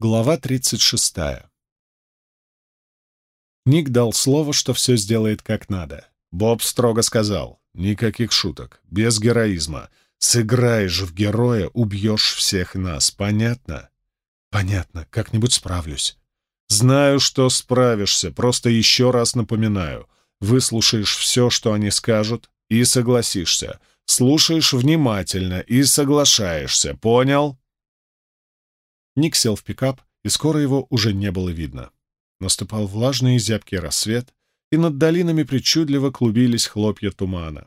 Глава 36. Ник дал слово, что все сделает как надо. Боб строго сказал, никаких шуток, без героизма. Сыграешь в героя, убьешь всех нас, понятно? Понятно, как-нибудь справлюсь. Знаю, что справишься, просто еще раз напоминаю. Выслушаешь все, что они скажут, и согласишься. Слушаешь внимательно и соглашаешься, понял? Ник сел в пикап, и скоро его уже не было видно. Наступал влажный и зябкий рассвет, и над долинами причудливо клубились хлопья тумана.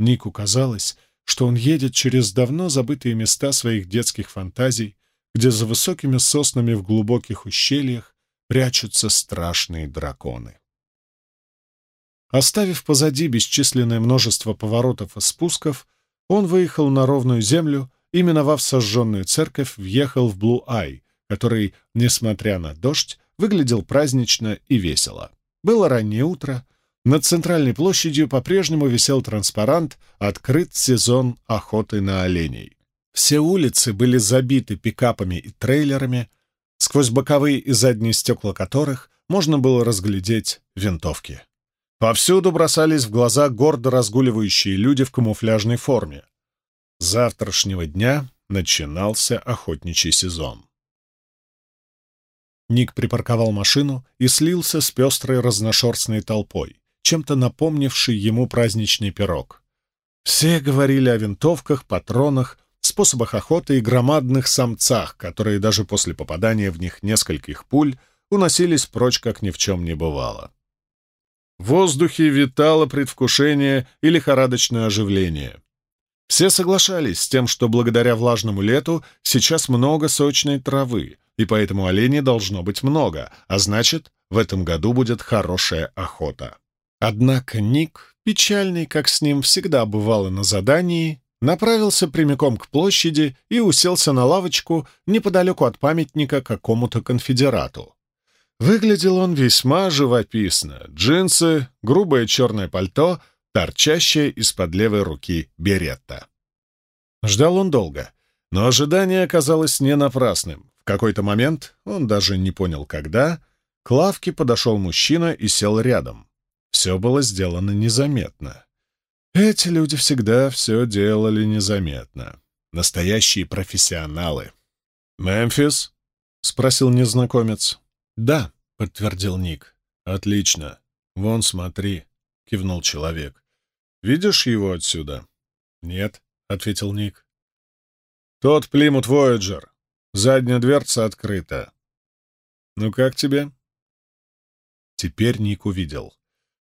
Нику казалось, что он едет через давно забытые места своих детских фантазий, где за высокими соснами в глубоких ущельях прячутся страшные драконы. Оставив позади бесчисленное множество поворотов и спусков, он выехал на ровную землю и, миновав сожженную церковь, въехал в Блу-Ай, который, несмотря на дождь, выглядел празднично и весело. Было раннее утро, над центральной площадью по-прежнему висел транспарант «Открыт сезон охоты на оленей». Все улицы были забиты пикапами и трейлерами, сквозь боковые и задние стекла которых можно было разглядеть винтовки. Повсюду бросались в глаза гордо разгуливающие люди в камуфляжной форме завтрашнего дня начинался охотничий сезон. Ник припарковал машину и слился с пестрой разношерстной толпой, чем-то напомнивший ему праздничный пирог. Все говорили о винтовках, патронах, способах охоты и громадных самцах, которые даже после попадания в них нескольких пуль уносились прочь, как ни в чем не бывало. В воздухе витало предвкушение и лихорадочное оживление. Все соглашались с тем, что благодаря влажному лету сейчас много сочной травы, и поэтому оленей должно быть много, а значит, в этом году будет хорошая охота. Однако Ник, печальный, как с ним всегда бывало на задании, направился прямиком к площади и уселся на лавочку неподалеку от памятника какому-то конфедерату. Выглядел он весьма живописно. Джинсы, грубое черное пальто — торчащая из-под левой руки беретта. Ждал он долго, но ожидание оказалось не напрасным. В какой-то момент, он даже не понял когда, к лавке подошел мужчина и сел рядом. Все было сделано незаметно. Эти люди всегда все делали незаметно. Настоящие профессионалы. «Мемфис?» — спросил незнакомец. «Да», — подтвердил Ник. «Отлично. Вон, смотри», — кивнул человек. Видишь его отсюда?» «Нет», — ответил Ник. «Тот Плимут Вояджер. Задняя дверца открыта. Ну как тебе?» Теперь Ник увидел.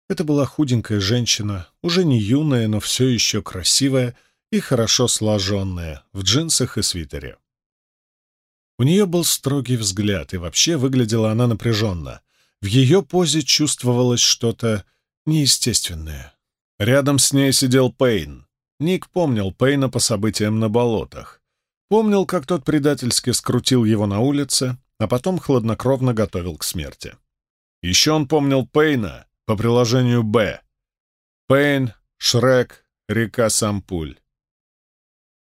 Это была худенькая женщина, уже не юная, но все еще красивая и хорошо сложенная, в джинсах и свитере. У нее был строгий взгляд, и вообще выглядела она напряженно. В ее позе чувствовалось что-то неестественное. Рядом с ней сидел Пейн. Ник помнил Пейна по событиям на болотах. Помнил, как тот предательски скрутил его на улице, а потом хладнокровно готовил к смерти. Еще он помнил Пейна по приложению «Б». Пейн, Шрек, река Сампуль.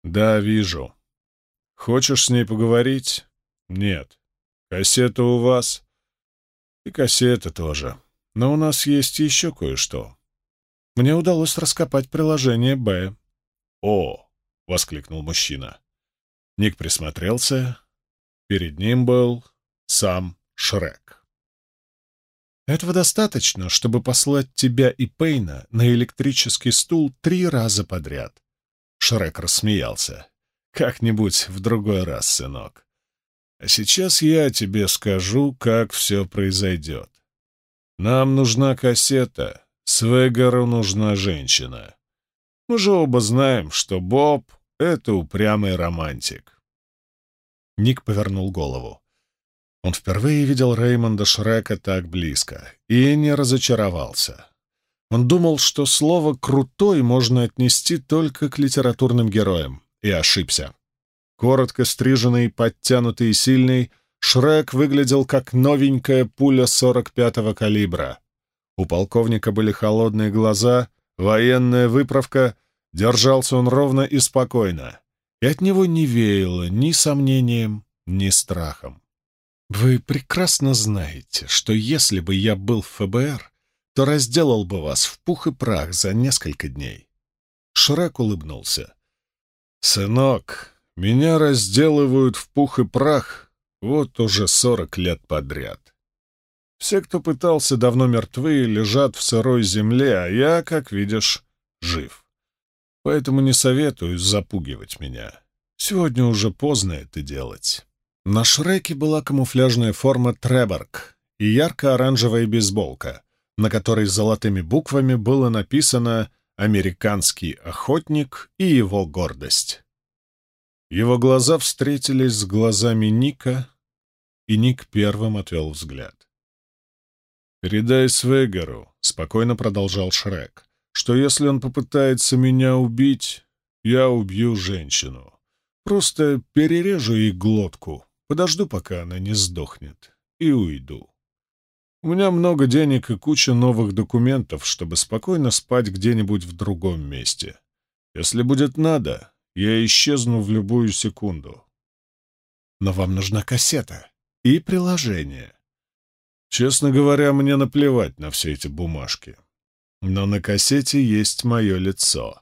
«Да, вижу. Хочешь с ней поговорить?» «Нет. Кассета у вас?» «И кассета тоже. Но у нас есть еще кое-что мне удалось раскопать приложение «Б». «О!» — воскликнул мужчина. Ник присмотрелся. Перед ним был сам Шрек. «Этого достаточно, чтобы послать тебя и Пейна на электрический стул три раза подряд». Шрек рассмеялся. «Как-нибудь в другой раз, сынок. А сейчас я тебе скажу, как все произойдет. Нам нужна кассета, Свегару нужна женщина. Мы же оба знаем, что Боб — это упрямый романтик. Ник повернул голову. Он впервые видел Реймонда Шрека так близко и не разочаровался. Он думал, что слово «крутой» можно отнести только к литературным героям, и ошибся. Коротко стриженный, подтянутый и сильный, Шрек выглядел как новенькая пуля 45-го калибра — у полковника были холодные глаза, военная выправка, держался он ровно и спокойно, и от него не веяло ни сомнением, ни страхом. Вы прекрасно знаете, что если бы я был в ФБР, то разделал бы вас в пух и прах за несколько дней. Шрек улыбнулся. «Сынок, меня разделывают в пух и прах вот уже сорок лет подряд. Все, кто пытался, давно мертвы лежат в сырой земле, а я, как видишь, жив. Поэтому не советую запугивать меня. Сегодня уже поздно это делать». На Шреке была камуфляжная форма Треборг и ярко-оранжевая бейсболка, на которой золотыми буквами было написано «Американский охотник и его гордость». Его глаза встретились с глазами Ника, и Ник первым отвел взгляд. «Передай Свегеру», — спокойно продолжал Шрек, «что если он попытается меня убить, я убью женщину. Просто перережу ей глотку, Подожду, пока она не сдохнет, и уйду. У меня много денег и куча новых документов, чтобы спокойно спать где-нибудь в другом месте. Если будет надо, я исчезну в любую секунду. Но вам нужна кассета и приложение. Честно говоря, мне наплевать на все эти бумажки. Но на кассете есть мое лицо.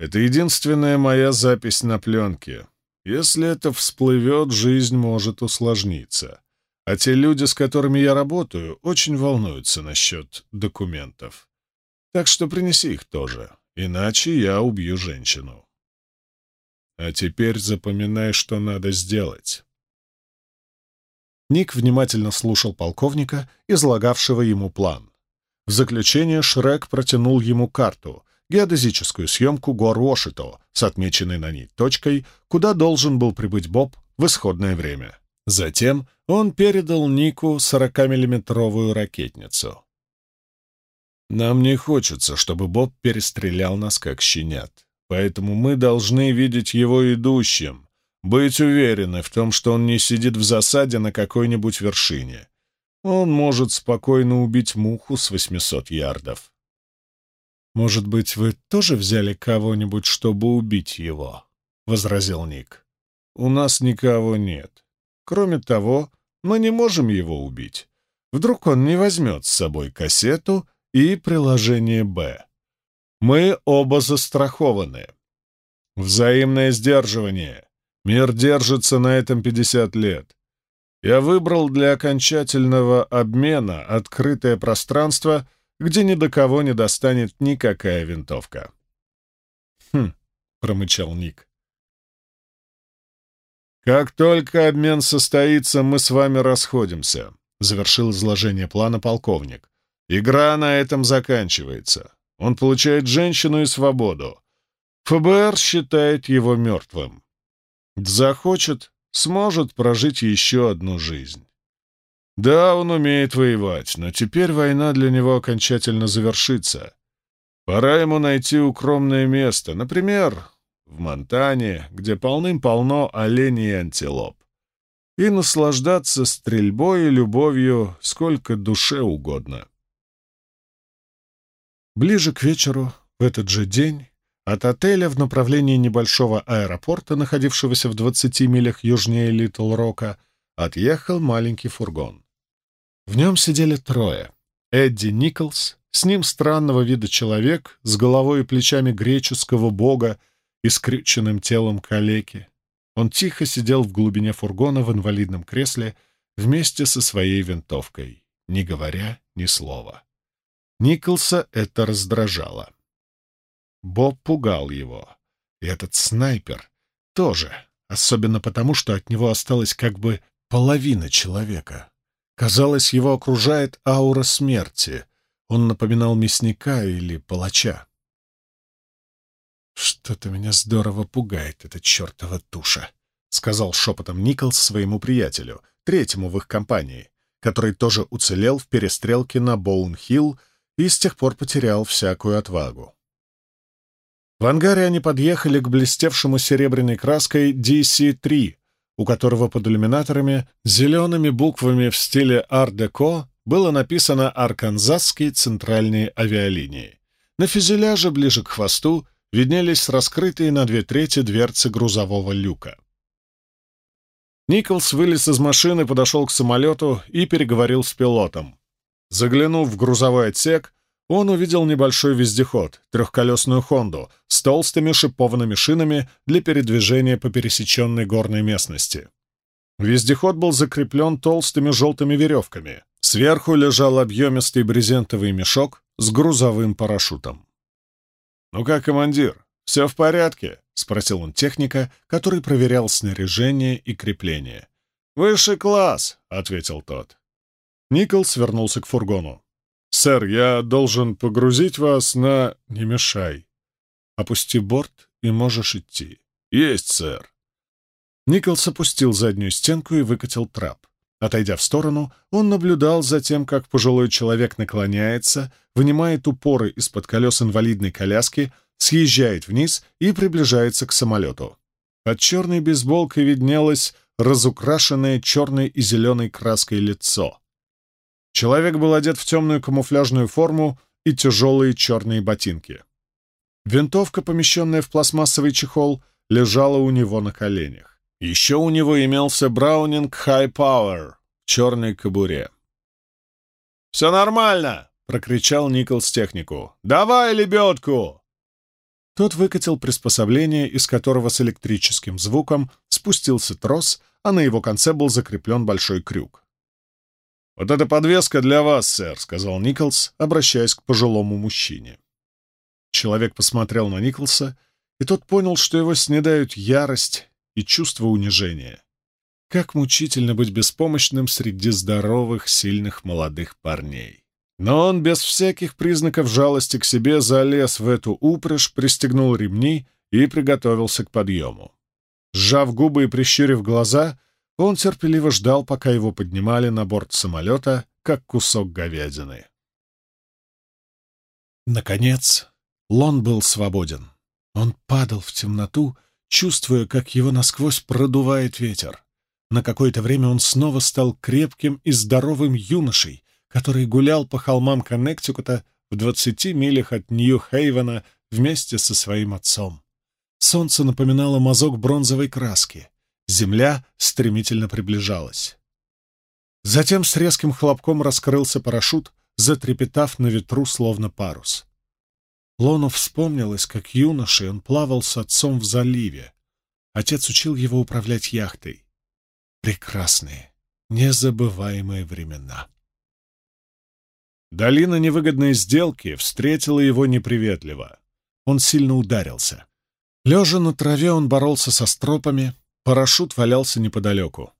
Это единственная моя запись на пленке, если это всплывет, жизнь может усложниться. А те люди, с которыми я работаю, очень волнуются насчет документов. Так что принеси их тоже, иначе я убью женщину. А теперь запоминай, что надо сделать. Ник внимательно слушал полковника, излагавшего ему план. В заключение Шрек протянул ему карту, геодезическую съемку гор Уошито с отмеченной на ней точкой, куда должен был прибыть Боб в исходное время. Затем он передал Нику 40-миллиметровую ракетницу. «Нам не хочется, чтобы Боб перестрелял нас как щенят, поэтому мы должны видеть его идущим, быть уверены в том, что он не сидит в засаде на какой-нибудь вершине. Он может спокойно убить муху с 800 ярдов. «Может быть, вы тоже взяли кого-нибудь, чтобы убить его?» — возразил Ник. «У нас никого нет. Кроме того, мы не можем его убить. Вдруг он не возьмет с собой кассету и приложение «Б». Мы оба застрахованы. Взаимное сдерживание. Мир держится на этом 50 лет. Я выбрал для окончательного обмена открытое пространство — где ни до кого не достанет никакая винтовка. «Хм», — промычал Ник. «Как только обмен состоится, мы с вами расходимся», — завершил изложение плана полковник. «Игра на этом заканчивается. Он получает женщину и свободу. ФБР считает его мертвым. Захочет, сможет прожить еще одну жизнь. Да, он умеет воевать, но теперь война для него окончательно завершится. Пора ему найти укромное место, например, в Монтане, где полным-полно оленей и антилоп, и наслаждаться стрельбой и любовью сколько душе угодно. Ближе к вечеру, в этот же день, от отеля в направлении небольшого аэропорта, находившегося в 20 милях южнее Литл-Рока, отъехал маленький фургон. В нем сидели трое. Эдди Николс, с ним странного вида человек, с головой и плечами греческого бога и скрюченным телом калеки. Он тихо сидел в глубине фургона в инвалидном кресле вместе со своей винтовкой, не говоря ни слова. Николса это раздражало. Боб пугал его. И этот снайпер тоже, особенно потому, что от него осталась как бы половина человека. Казалось, его окружает аура смерти. Он напоминал мясника или палача. «Что-то меня здорово пугает, эта чертова туша», — сказал шепотом Николс своему приятелю, третьему в их компании, который тоже уцелел в перестрелке на Боун-Хилл и с тех пор потерял всякую отвагу. В ангаре они подъехали к блестевшему серебряной краской DC-3, у которого под иллюминаторами зелеными буквами в стиле ар-деко было написано «Арканзасские центральные авиалинии». На фюзеляже ближе к хвосту виднелись раскрытые на две трети дверцы грузового люка. Николс вылез из машины, подошел к самолету и переговорил с пилотом. Заглянув в грузовой отсек, он увидел небольшой вездеход, трехколесную «Хонду» с толстыми шипованными шинами для передвижения по пересеченной горной местности. Вездеход был закреплен толстыми желтыми веревками. Сверху лежал объемистый брезентовый мешок с грузовым парашютом. «Ну как, командир, все в порядке?» — спросил он техника, который проверял снаряжение и крепление. «Высший класс», — ответил тот. Николс вернулся к фургону. «Сэр, я должен погрузить вас на...» «Не мешай. Опусти борт, и можешь идти». «Есть, сэр». Николс опустил заднюю стенку и выкатил трап. Отойдя в сторону, он наблюдал за тем, как пожилой человек наклоняется, вынимает упоры из-под колес инвалидной коляски, съезжает вниз и приближается к самолету. Под черной бейсболкой виднелось разукрашенное черной и зеленой краской лицо. Человек был одет в темную камуфляжную форму и тяжелые черные ботинки. Винтовка, помещенная в пластмассовый чехол, лежала у него на коленях. Еще у него имелся Браунинг High Power в черной кобуре. «Все нормально!» — прокричал Николс технику. «Давай лебедку!» Тот выкатил приспособление, из которого с электрическим звуком спустился трос, а на его конце был закреплен большой крюк. «Вот эта подвеска для вас, сэр», — сказал Николс, обращаясь к пожилому мужчине. Человек посмотрел на Николса, и тот понял, что его снедают ярость и чувство унижения. Как мучительно быть беспомощным среди здоровых, сильных молодых парней. Но он без всяких признаков жалости к себе залез в эту упряжь, пристегнул ремни и приготовился к подъему. Сжав губы и прищурив глаза — он терпеливо ждал, пока его поднимали на борт самолета, как кусок говядины. Наконец, Лон был свободен. Он падал в темноту, чувствуя, как его насквозь продувает ветер. На какое-то время он снова стал крепким и здоровым юношей, который гулял по холмам Коннектикута в двадцати милях от Нью-Хейвена вместе со своим отцом. Солнце напоминало мазок бронзовой краски. Земля стремительно приближалась. Затем с резким хлопком раскрылся парашют, затрепетав на ветру, словно парус. Лону вспомнилось, как юношей он плавал с отцом в заливе. Отец учил его управлять яхтой. Прекрасные, незабываемые времена. Долина невыгодной сделки встретила его неприветливо. Он сильно ударился. Лежа на траве, он боролся со стропами, Парашют валялся неподалеку.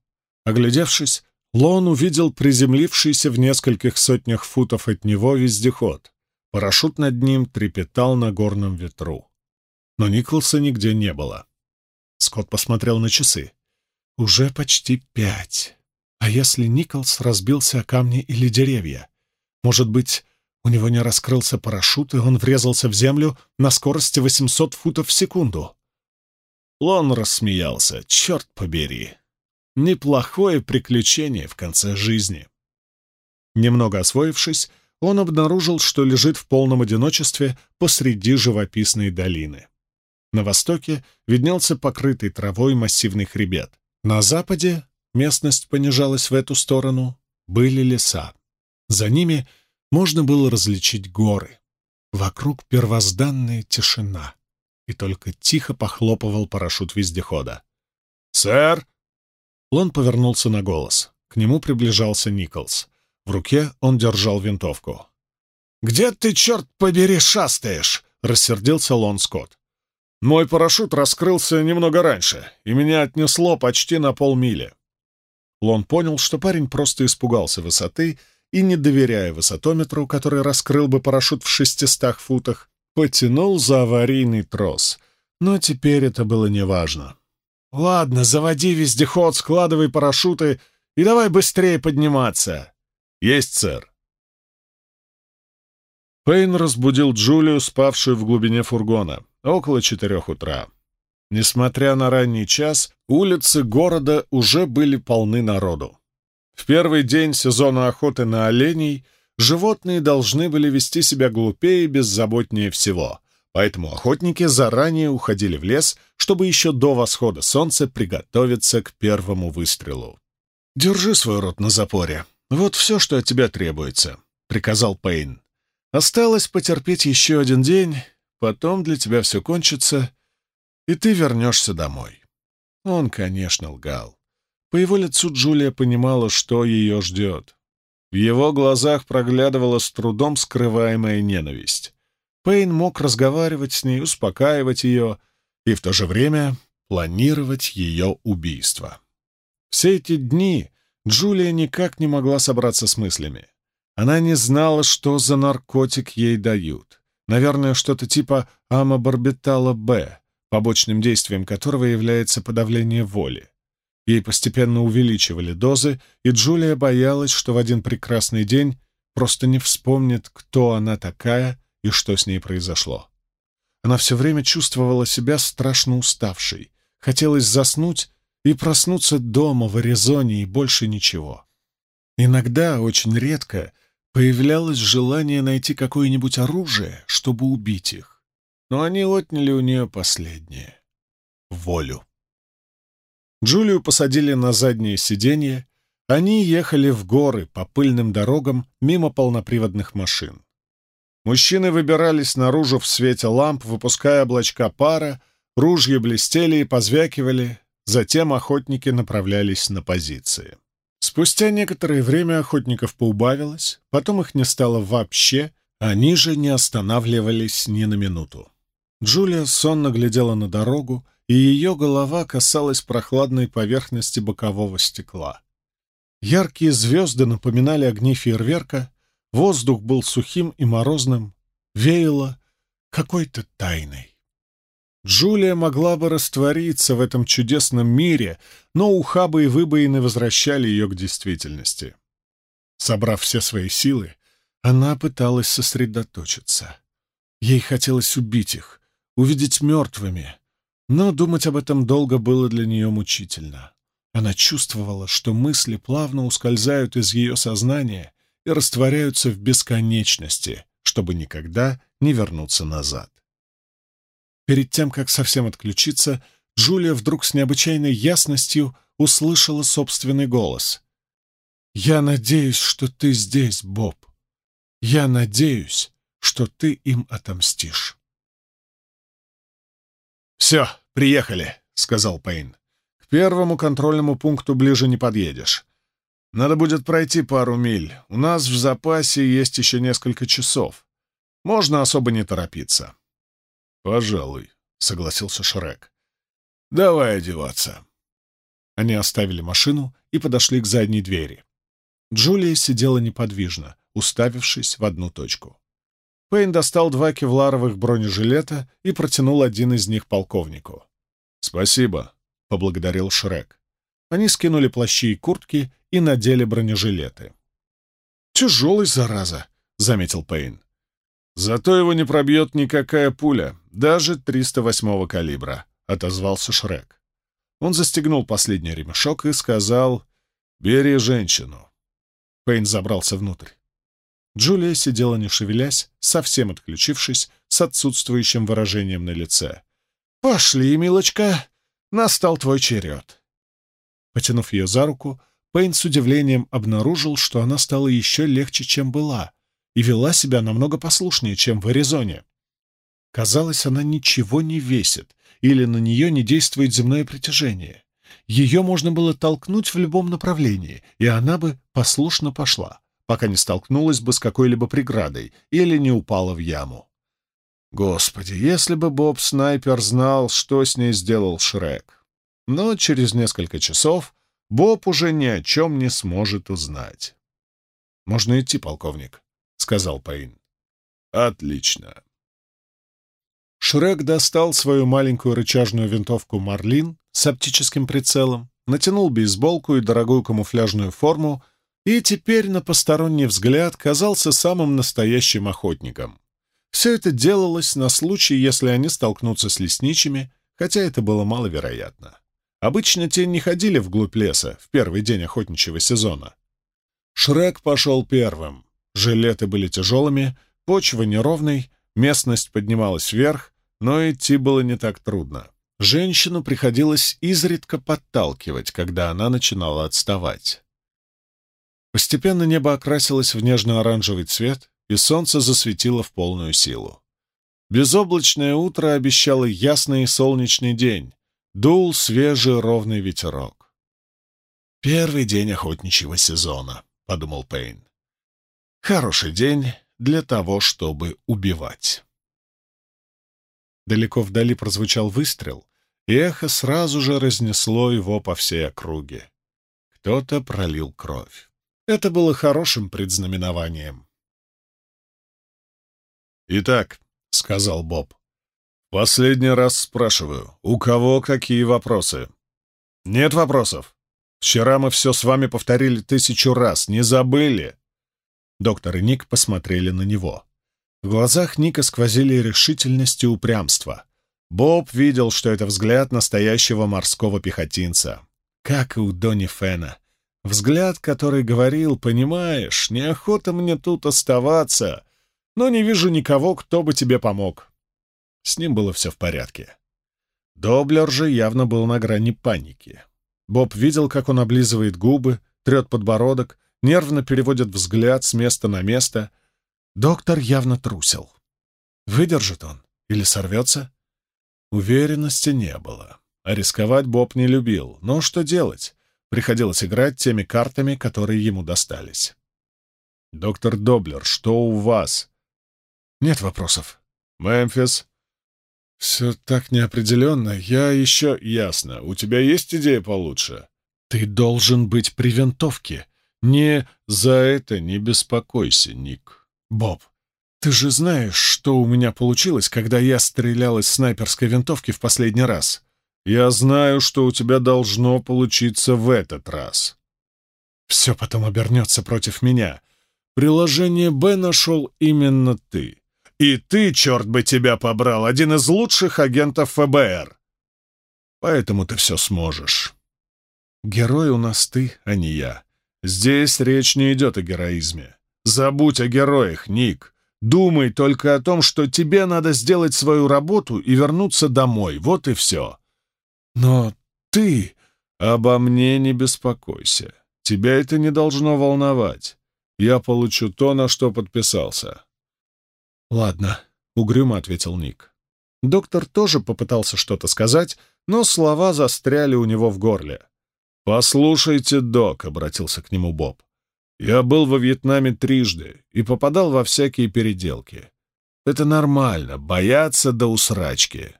Оглядевшись, Лон увидел приземлившийся в нескольких сотнях футов от него вездеход. Парашют над ним трепетал на горном ветру. Но Николса нигде не было. Скотт посмотрел на часы. Уже почти пять. А если Николс разбился о камни или деревья? Может быть, у него не раскрылся парашют, и он врезался в землю на скорости 800 футов в секунду? Лон рассмеялся. «Черт побери! Неплохое приключение в конце жизни!» Немного освоившись, он обнаружил, что лежит в полном одиночестве посреди живописной долины. На востоке виднелся покрытый травой массивный хребет. На западе местность понижалась в эту сторону, были леса. За ними можно было различить горы. Вокруг первозданная тишина и только тихо похлопывал парашют вездехода. «Сэр!» Лон повернулся на голос. К нему приближался Николс. В руке он держал винтовку. «Где ты, черт побери, шастаешь?» — рассердился Лон Скотт. «Мой парашют раскрылся немного раньше, и меня отнесло почти на полмили». Лон понял, что парень просто испугался высоты и, не доверяя высотометру, который раскрыл бы парашют в шестистах футах, потянул за аварийный трос. Но теперь это было неважно. «Ладно, заводи вездеход, складывай парашюты и давай быстрее подниматься!» «Есть, сэр!» Пейн разбудил Джулию, спавшую в глубине фургона, около четырех утра. Несмотря на ранний час, улицы города уже были полны народу. В первый день сезона охоты на оленей — животные должны были вести себя глупее и беззаботнее всего. Поэтому охотники заранее уходили в лес, чтобы еще до восхода солнца приготовиться к первому выстрелу. «Держи свой рот на запоре. Вот все, что от тебя требуется», — приказал Пейн. «Осталось потерпеть еще один день, потом для тебя все кончится, и ты вернешься домой». Он, конечно, лгал. По его лицу Джулия понимала, что ее ждет. В его глазах проглядывала с трудом скрываемая ненависть. Пейн мог разговаривать с ней, успокаивать ее и в то же время планировать ее убийство. Все эти дни Джулия никак не могла собраться с мыслями. Она не знала, что за наркотик ей дают. Наверное, что-то типа амобарбитала Б, побочным действием которого является подавление воли. Ей постепенно увеличивали дозы, и Джулия боялась, что в один прекрасный день просто не вспомнит, кто она такая и что с ней произошло. Она все время чувствовала себя страшно уставшей, хотелось заснуть и проснуться дома в Аризоне и больше ничего. Иногда, очень редко, появлялось желание найти какое-нибудь оружие, чтобы убить их. Но они отняли у нее последнее — волю. Джулию посадили на заднее сиденье. Они ехали в горы по пыльным дорогам мимо полноприводных машин. Мужчины выбирались наружу в свете ламп, выпуская облачка пара, ружья блестели и позвякивали, затем охотники направлялись на позиции. Спустя некоторое время охотников поубавилось, потом их не стало вообще, они же не останавливались ни на минуту. Джулия сонно глядела на дорогу, и ее голова касалась прохладной поверхности бокового стекла. Яркие звезды напоминали огни фейерверка, Воздух был сухим и морозным, веяло какой-то тайной. Джулия могла бы раствориться в этом чудесном мире, но ухабы и выбоины возвращали ее к действительности. Собрав все свои силы, она пыталась сосредоточиться. Ей хотелось убить их, увидеть мертвыми, но думать об этом долго было для нее мучительно. Она чувствовала, что мысли плавно ускользают из ее сознания и растворяются в бесконечности, чтобы никогда не вернуться назад. Перед тем, как совсем отключиться, Джулия вдруг с необычайной ясностью услышала собственный голос. «Я надеюсь, что ты здесь, Боб. Я надеюсь, что ты им отомстишь». «Все, приехали», — сказал Пейн. «К первому контрольному пункту ближе не подъедешь. Надо будет пройти пару миль. У нас в запасе есть еще несколько часов. Можно особо не торопиться. Пожалуй, согласился Шрек. Давай одеваться. Они оставили машину и подошли к задней двери. Джулия сидела неподвижно, уставившись в одну точку. Пейн достал два кевларовых бронежилета и протянул один из них полковнику. «Спасибо», — поблагодарил Шрек. Они скинули плащи и куртки и надели бронежилеты. «Тяжелый, зараза», — заметил Пейн. «Зато его не пробьет никакая пуля, даже 308-го калибра», — отозвался Шрек. Он застегнул последний ремешок и сказал «Бери женщину». Пейн забрался внутрь. Джулия сидела не шевелясь, совсем отключившись, с отсутствующим выражением на лице. «Пошли, милочка, настал твой черед». Потянув ее за руку, Пейн с удивлением обнаружил, что она стала еще легче, чем была, и вела себя намного послушнее, чем в Аризоне. Казалось, она ничего не весит, или на нее не действует земное притяжение. Ее можно было толкнуть в любом направлении, и она бы послушно пошла, пока не столкнулась бы с какой-либо преградой или не упала в яму. Господи, если бы Боб Снайпер знал, что с ней сделал Шрек. Но через несколько часов Боб уже ни о чем не сможет узнать. «Можно идти, полковник», — сказал Пейн. «Отлично». Шрек достал свою маленькую рычажную винтовку «Марлин» с оптическим прицелом, натянул бейсболку и дорогую камуфляжную форму и теперь на посторонний взгляд казался самым настоящим охотником. Все это делалось на случай, если они столкнутся с лесничими, хотя это было маловероятно. Обычно те не ходили вглубь леса в первый день охотничьего сезона. Шрек пошел первым. Жилеты были тяжелыми, почва неровной, местность поднималась вверх, но идти было не так трудно. Женщину приходилось изредка подталкивать, когда она начинала отставать. Постепенно небо окрасилось в нежно-оранжевый цвет, и солнце засветило в полную силу. Безоблачное утро обещало ясный и солнечный день, дул свежий ровный ветерок. «Первый день охотничьего сезона», — подумал Пейн. «Хороший день для того, чтобы убивать». Далеко вдали прозвучал выстрел, и эхо сразу же разнесло его по всей округе. Кто-то пролил кровь. Это было хорошим предзнаменованием. «Итак», — сказал Боб, — «последний раз спрашиваю, у кого какие вопросы?» «Нет вопросов. Вчера мы все с вами повторили тысячу раз, не забыли?» Доктор и Ник посмотрели на него. В глазах Ника сквозили решительность и упрямство. Боб видел, что это взгляд настоящего морского пехотинца. Как и у Донни Фена. Взгляд, который говорил, понимаешь, неохота мне тут оставаться, но не вижу никого, кто бы тебе помог. С ним было все в порядке. Доблер же явно был на грани паники. Боб видел, как он облизывает губы, трет подбородок, нервно переводит взгляд с места на место. Доктор явно трусил. Выдержит он или сорвется? Уверенности не было. А рисковать Боб не любил. Но что делать? Приходилось играть теми картами, которые ему достались. «Доктор Доблер, что у вас?» «Нет вопросов». «Мемфис?» «Все так неопределенно. Я еще...» «Ясно. У тебя есть идея получше?» «Ты должен быть при винтовке. Не за это не беспокойся, Ник». «Боб, «Ты же знаешь, что у меня получилось, когда я стрелял из снайперской винтовки в последний раз. Я знаю, что у тебя должно получиться в этот раз. Все потом обернется против меня. Приложение «Б» нашел именно ты. И ты, черт бы тебя побрал, один из лучших агентов ФБР. Поэтому ты все сможешь. Герой у нас ты, а не я. Здесь речь не идет о героизме. Забудь о героях, Ник. Думай только о том, что тебе надо сделать свою работу и вернуться домой. Вот и все. Но ты... Обо мне не беспокойся. Тебя это не должно волновать. Я получу то, на что подписался. Ладно, — угрюмо ответил Ник. Доктор тоже попытался что-то сказать, но слова застряли у него в горле. «Послушайте, док», — обратился к нему Боб. Я был во Вьетнаме трижды и попадал во всякие переделки. Это нормально, бояться до усрачки.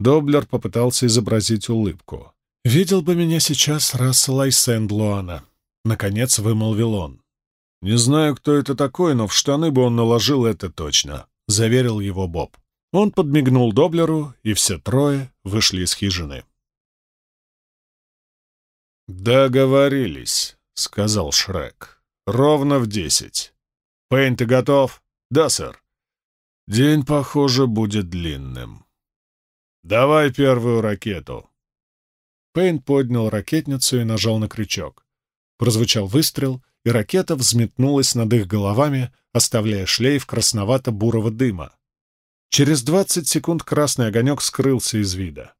Доблер попытался изобразить улыбку. «Видел бы меня сейчас Рассел Айсенд-Луана», — наконец вымолвил он. «Не знаю, кто это такой, но в штаны бы он наложил это точно», — заверил его Боб. Он подмигнул Доблеру, и все трое вышли из хижины. «Договорились», — сказал Шрек. Ровно в десять. Пейн, ты готов? Да, сэр. День, похоже, будет длинным. Давай первую ракету. Пейн поднял ракетницу и нажал на крючок. Прозвучал выстрел, и ракета взметнулась над их головами, оставляя шлейф красновато-бурого дыма. Через 20 секунд красный огонек скрылся из вида.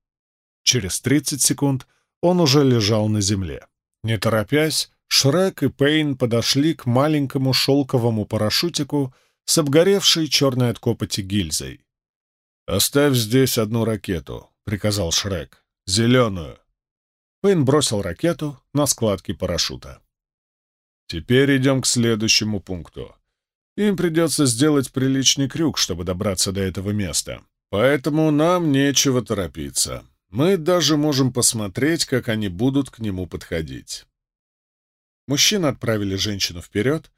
Через 30 секунд он уже лежал на земле. Не торопясь, Шрек и Пейн подошли к маленькому шелковому парашютику с обгоревшей черной от копоти гильзой. «Оставь здесь одну ракету», — приказал Шрек. «Зеленую». Пейн бросил ракету на складки парашюта. «Теперь идем к следующему пункту. Им придется сделать приличный крюк, чтобы добраться до этого места. Поэтому нам нечего торопиться. Мы даже можем посмотреть, как они будут к нему подходить». Мужчины отправили женщину вперед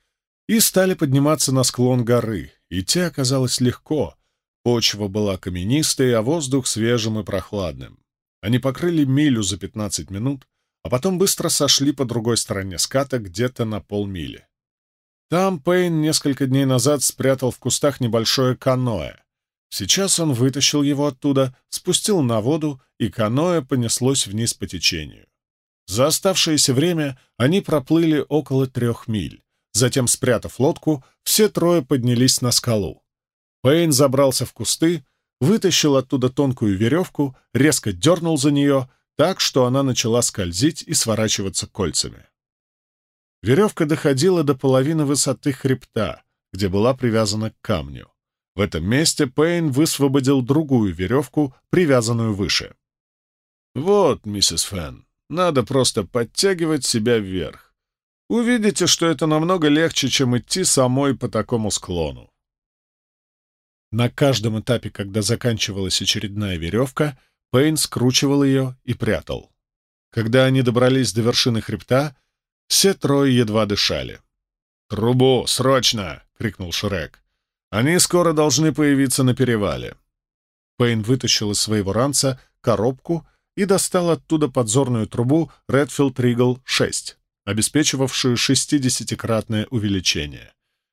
и стали подниматься на склон горы. Идти оказалось легко. Почва была каменистой, а воздух свежим и прохладным. Они покрыли милю за 15 минут, а потом быстро сошли по другой стороне ската где-то на полмили. Там Пейн несколько дней назад спрятал в кустах небольшое каноэ. Сейчас он вытащил его оттуда, спустил на воду, и каноэ понеслось вниз по течению. За оставшееся время они проплыли около трех миль. Затем, спрятав лодку, все трое поднялись на скалу. Пейн забрался в кусты, вытащил оттуда тонкую веревку, резко дернул за нее, так, что она начала скользить и сворачиваться кольцами. Веревка доходила до половины высоты хребта, где была привязана к камню. В этом месте Пейн высвободил другую веревку, привязанную выше. «Вот, миссис Фэн, надо просто подтягивать себя вверх. Увидите, что это намного легче, чем идти самой по такому склону». На каждом этапе, когда заканчивалась очередная веревка, Пейн скручивал ее и прятал. Когда они добрались до вершины хребта, все трое едва дышали. «Трубу, срочно!» — крикнул Шрек. «Они скоро должны появиться на перевале». Пейн вытащил из своего ранца коробку и достал оттуда подзорную трубу Redfield Regal 6, обеспечивавшую 60-кратное увеличение.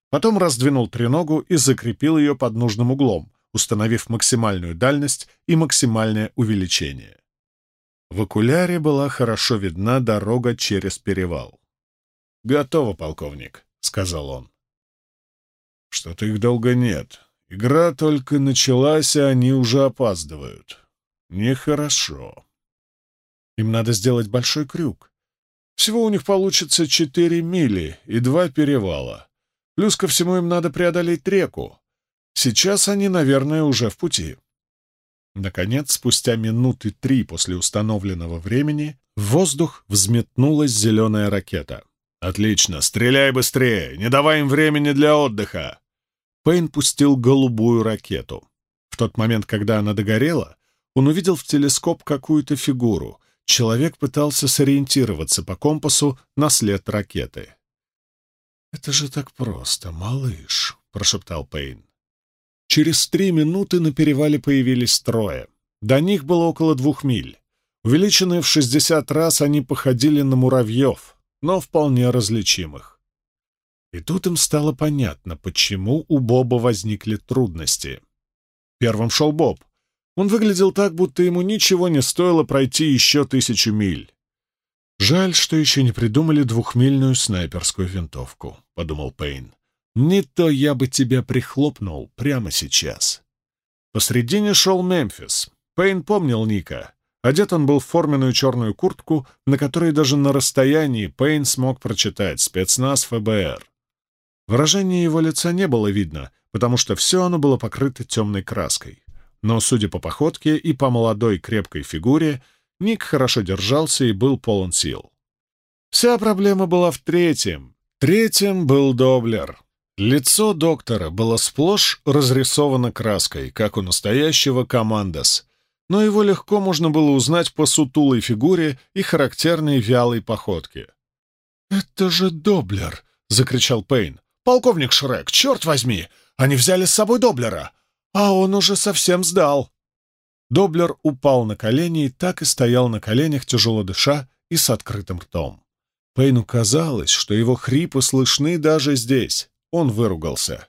Потом раздвинул треногу и закрепил ее под нужным углом, установив максимальную дальность и максимальное увеличение. В окуляре была хорошо видна дорога через перевал. «Готово, полковник», — сказал он. «Что-то их долго нет. Игра только началась, а они уже опаздывают. Нехорошо. Им надо сделать большой крюк. Всего у них получится четыре мили и два перевала. Плюс ко всему им надо преодолеть реку. Сейчас они, наверное, уже в пути». Наконец, спустя минуты три после установленного времени, в воздух взметнулась зеленая ракета. «Отлично! Стреляй быстрее! Не давай им времени для отдыха!» Пейн пустил голубую ракету. В тот момент, когда она догорела, он увидел в телескоп какую-то фигуру. Человек пытался сориентироваться по компасу на след ракеты. «Это же так просто, малыш», — прошептал Пейн. Через три минуты на перевале появились трое. До них было около двух миль. Увеличенные в шестьдесят раз, они походили на муравьев — но вполне различимых. И тут им стало понятно, почему у Боба возникли трудности. Первым шел Боб. Он выглядел так, будто ему ничего не стоило пройти еще тысячу миль. «Жаль, что еще не придумали двухмильную снайперскую винтовку», — подумал Пейн. «Не то я бы тебя прихлопнул прямо сейчас». Посредине шел Мемфис. Пейн помнил Ника. Одет он был в форменную черную куртку, на которой даже на расстоянии Пейн смог прочитать «Спецназ ФБР». Выражения его лица не было видно, потому что все оно было покрыто темной краской. Но, судя по походке и по молодой крепкой фигуре, Ник хорошо держался и был полон сил. Вся проблема была в третьем. Третьим был Доблер. Лицо доктора было сплошь разрисовано краской, как у настоящего командос, но его легко можно было узнать по сутулой фигуре и характерной вялой походке. «Это же Доблер!» — закричал Пейн. «Полковник Шрек, черт возьми! Они взяли с собой Доблера! А он уже совсем сдал!» Доблер упал на колени и так и стоял на коленях, тяжело дыша и с открытым ртом. Пейну казалось, что его хрипы слышны даже здесь. Он выругался.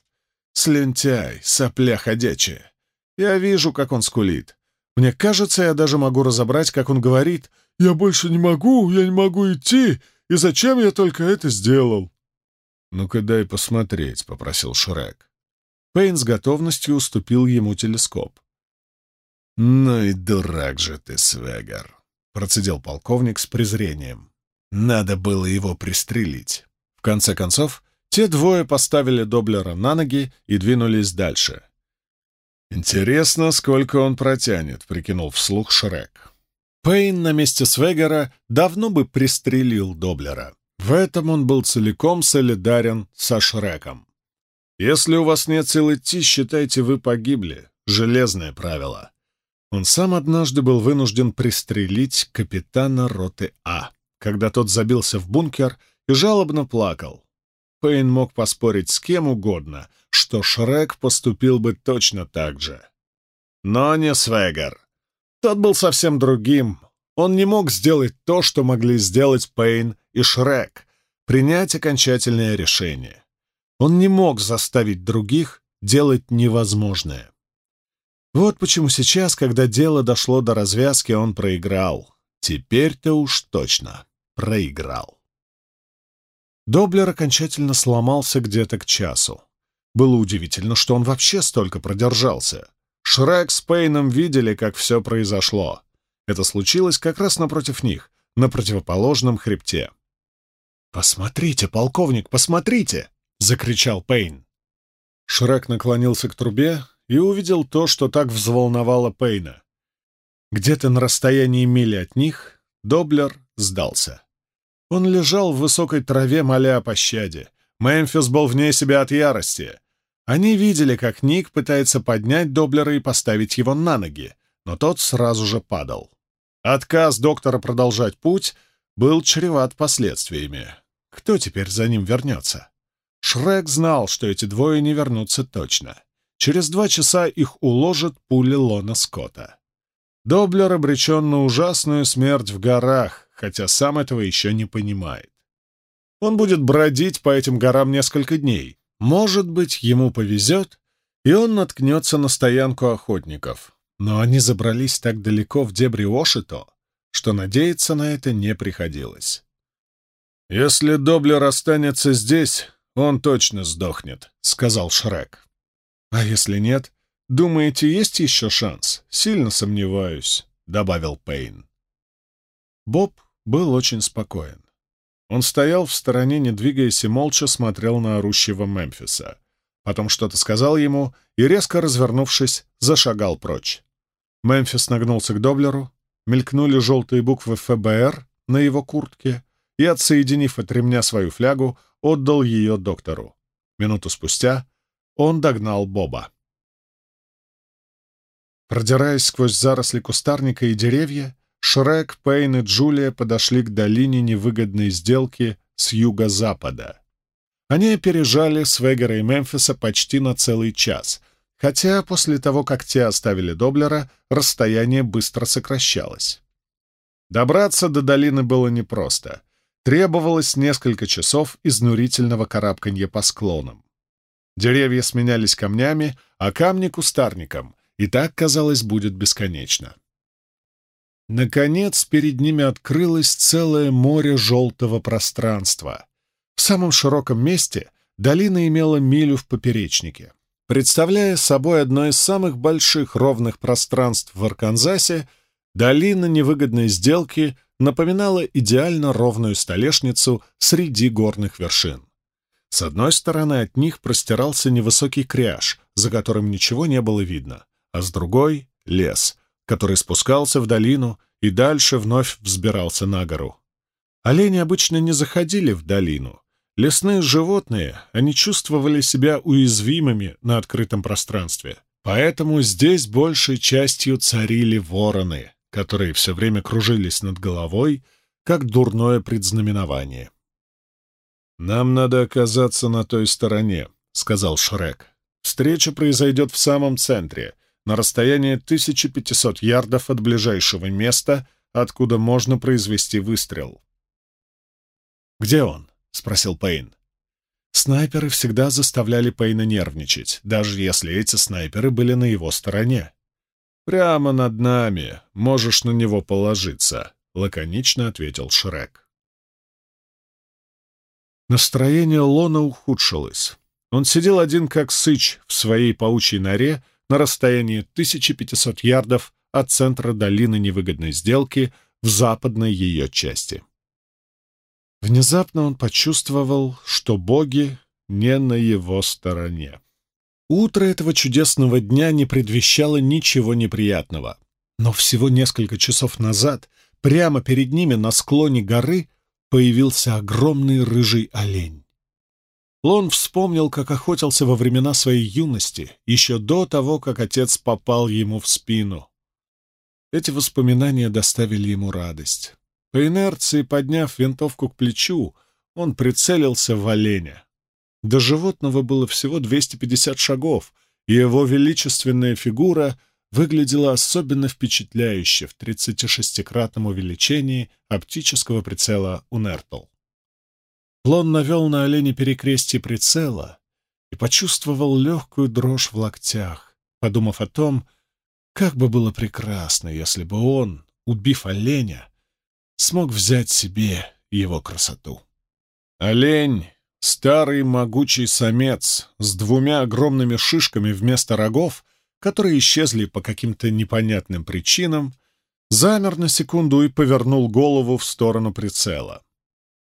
«Слюнтяй, сопля ходячая! Я вижу, как он скулит. Мне кажется, я даже могу разобрать, как он говорит «Я больше не могу, я не могу идти, и зачем я только это сделал?» «Ну-ка дай посмотреть», — попросил Шрек. Пейн с готовностью уступил ему телескоп. «Ну и дурак же ты, Свегар», — процедил полковник с презрением. «Надо было его пристрелить». В конце концов, те двое поставили Доблера на ноги и двинулись дальше. «Интересно, сколько он протянет», — прикинул вслух Шрек. Пейн на месте Свегера давно бы пристрелил Доблера. В этом он был целиком солидарен со Шреком. «Если у вас нет сил идти, считайте, вы погибли. Железное правило». Он сам однажды был вынужден пристрелить капитана роты А, когда тот забился в бункер и жалобно плакал. Пейн мог поспорить с кем угодно, что Шрек поступил бы точно так же. Но не Свегар. Тот был совсем другим. Он не мог сделать то, что могли сделать Пейн и Шрек, принять окончательное решение. Он не мог заставить других делать невозможное. Вот почему сейчас, когда дело дошло до развязки, он проиграл. Теперь-то уж точно проиграл. Доблер окончательно сломался где-то к часу. Было удивительно, что он вообще столько продержался. Шрек с Пейном видели, как все произошло. Это случилось как раз напротив них, на противоположном хребте. «Посмотрите, полковник, посмотрите!» — закричал Пейн. Шрек наклонился к трубе и увидел то, что так взволновало Пейна. Где-то на расстоянии мили от них Доблер сдался. Он лежал в высокой траве, моля о пощаде. Мемфис был вне себя от ярости. Они видели, как Ник пытается поднять Доблера и поставить его на ноги, но тот сразу же падал. Отказ доктора продолжать путь был чреват последствиями. Кто теперь за ним вернется? Шрек знал, что эти двое не вернутся точно. Через два часа их уложат пули Лона Скотта. Доблер обречен на ужасную смерть в горах, хотя сам этого еще не понимает. Он будет бродить по этим горам несколько дней. Может быть, ему повезет, и он наткнется на стоянку охотников. Но они забрались так далеко в дебри Ошито, что надеяться на это не приходилось. «Если Доблер останется здесь, он точно сдохнет», — сказал Шрек. «А если нет?» «Думаете, есть еще шанс? Сильно сомневаюсь», — добавил Пейн. Боб был очень спокоен. Он стоял в стороне, не двигаясь, и молча смотрел на орущего Мемфиса. Потом что-то сказал ему и, резко развернувшись, зашагал прочь. Мемфис нагнулся к Доблеру, мелькнули желтые буквы ФБР на его куртке и, отсоединив от ремня свою флягу, отдал ее доктору. Минуту спустя он догнал Боба. Продираясь сквозь заросли кустарника и деревья, Шрек, Пейн и Джулия подошли к долине невыгодной сделки с юго-запада. Они опережали Свегера и Мемфиса почти на целый час, хотя после того, как те оставили Доблера, расстояние быстро сокращалось. Добраться до долины было непросто. Требовалось несколько часов изнурительного карабканья по склонам. Деревья сменялись камнями, а камни — кустарником, и так, казалось, будет бесконечно. Наконец, перед ними открылось целое море желтого пространства. В самом широком месте долина имела милю в поперечнике. Представляя собой одно из самых больших ровных пространств в Арканзасе, долина невыгодной сделки напоминала идеально ровную столешницу среди горных вершин. С одной стороны от них простирался невысокий кряж, за которым ничего не было видно а с другой — лес, который спускался в долину и дальше вновь взбирался на гору. Олени обычно не заходили в долину. Лесные животные, они чувствовали себя уязвимыми на открытом пространстве. Поэтому здесь большей частью царили вороны, которые все время кружились над головой, как дурное предзнаменование. «Нам надо оказаться на той стороне», — сказал Шрек. «Встреча произойдет в самом центре, на расстоянии 1500 ярдов от ближайшего места, откуда можно произвести выстрел. «Где он?» — спросил Пейн. Снайперы всегда заставляли Пейна нервничать, даже если эти снайперы были на его стороне. «Прямо над нами. Можешь на него положиться», — лаконично ответил Шрек. Настроение Лона ухудшилось. Он сидел один как сыч в своей паучьей норе, на расстоянии 1500 ярдов от центра долины невыгодной сделки в западной ее части. Внезапно он почувствовал, что боги не на его стороне. Утро этого чудесного дня не предвещало ничего неприятного. Но всего несколько часов назад, прямо перед ними на склоне горы, появился огромный рыжий олень. Лон вспомнил, как охотился во времена своей юности, еще до того, как отец попал ему в спину. Эти воспоминания доставили ему радость. По инерции, подняв винтовку к плечу, он прицелился в оленя. До животного было всего 250 шагов, и его величественная фигура выглядела особенно впечатляюще в 36-кратном увеличении оптического прицела Унертл. Лон навел на оленя перекрестие прицела и почувствовал легкую дрожь в локтях, подумав о том, как бы было прекрасно, если бы он, убив оленя, смог взять себе его красоту. Олень Старый могучий самец с двумя огромными шишками вместо рогов, которые исчезли по каким-то непонятным причинам, замер на секунду и повернул голову в сторону прицела.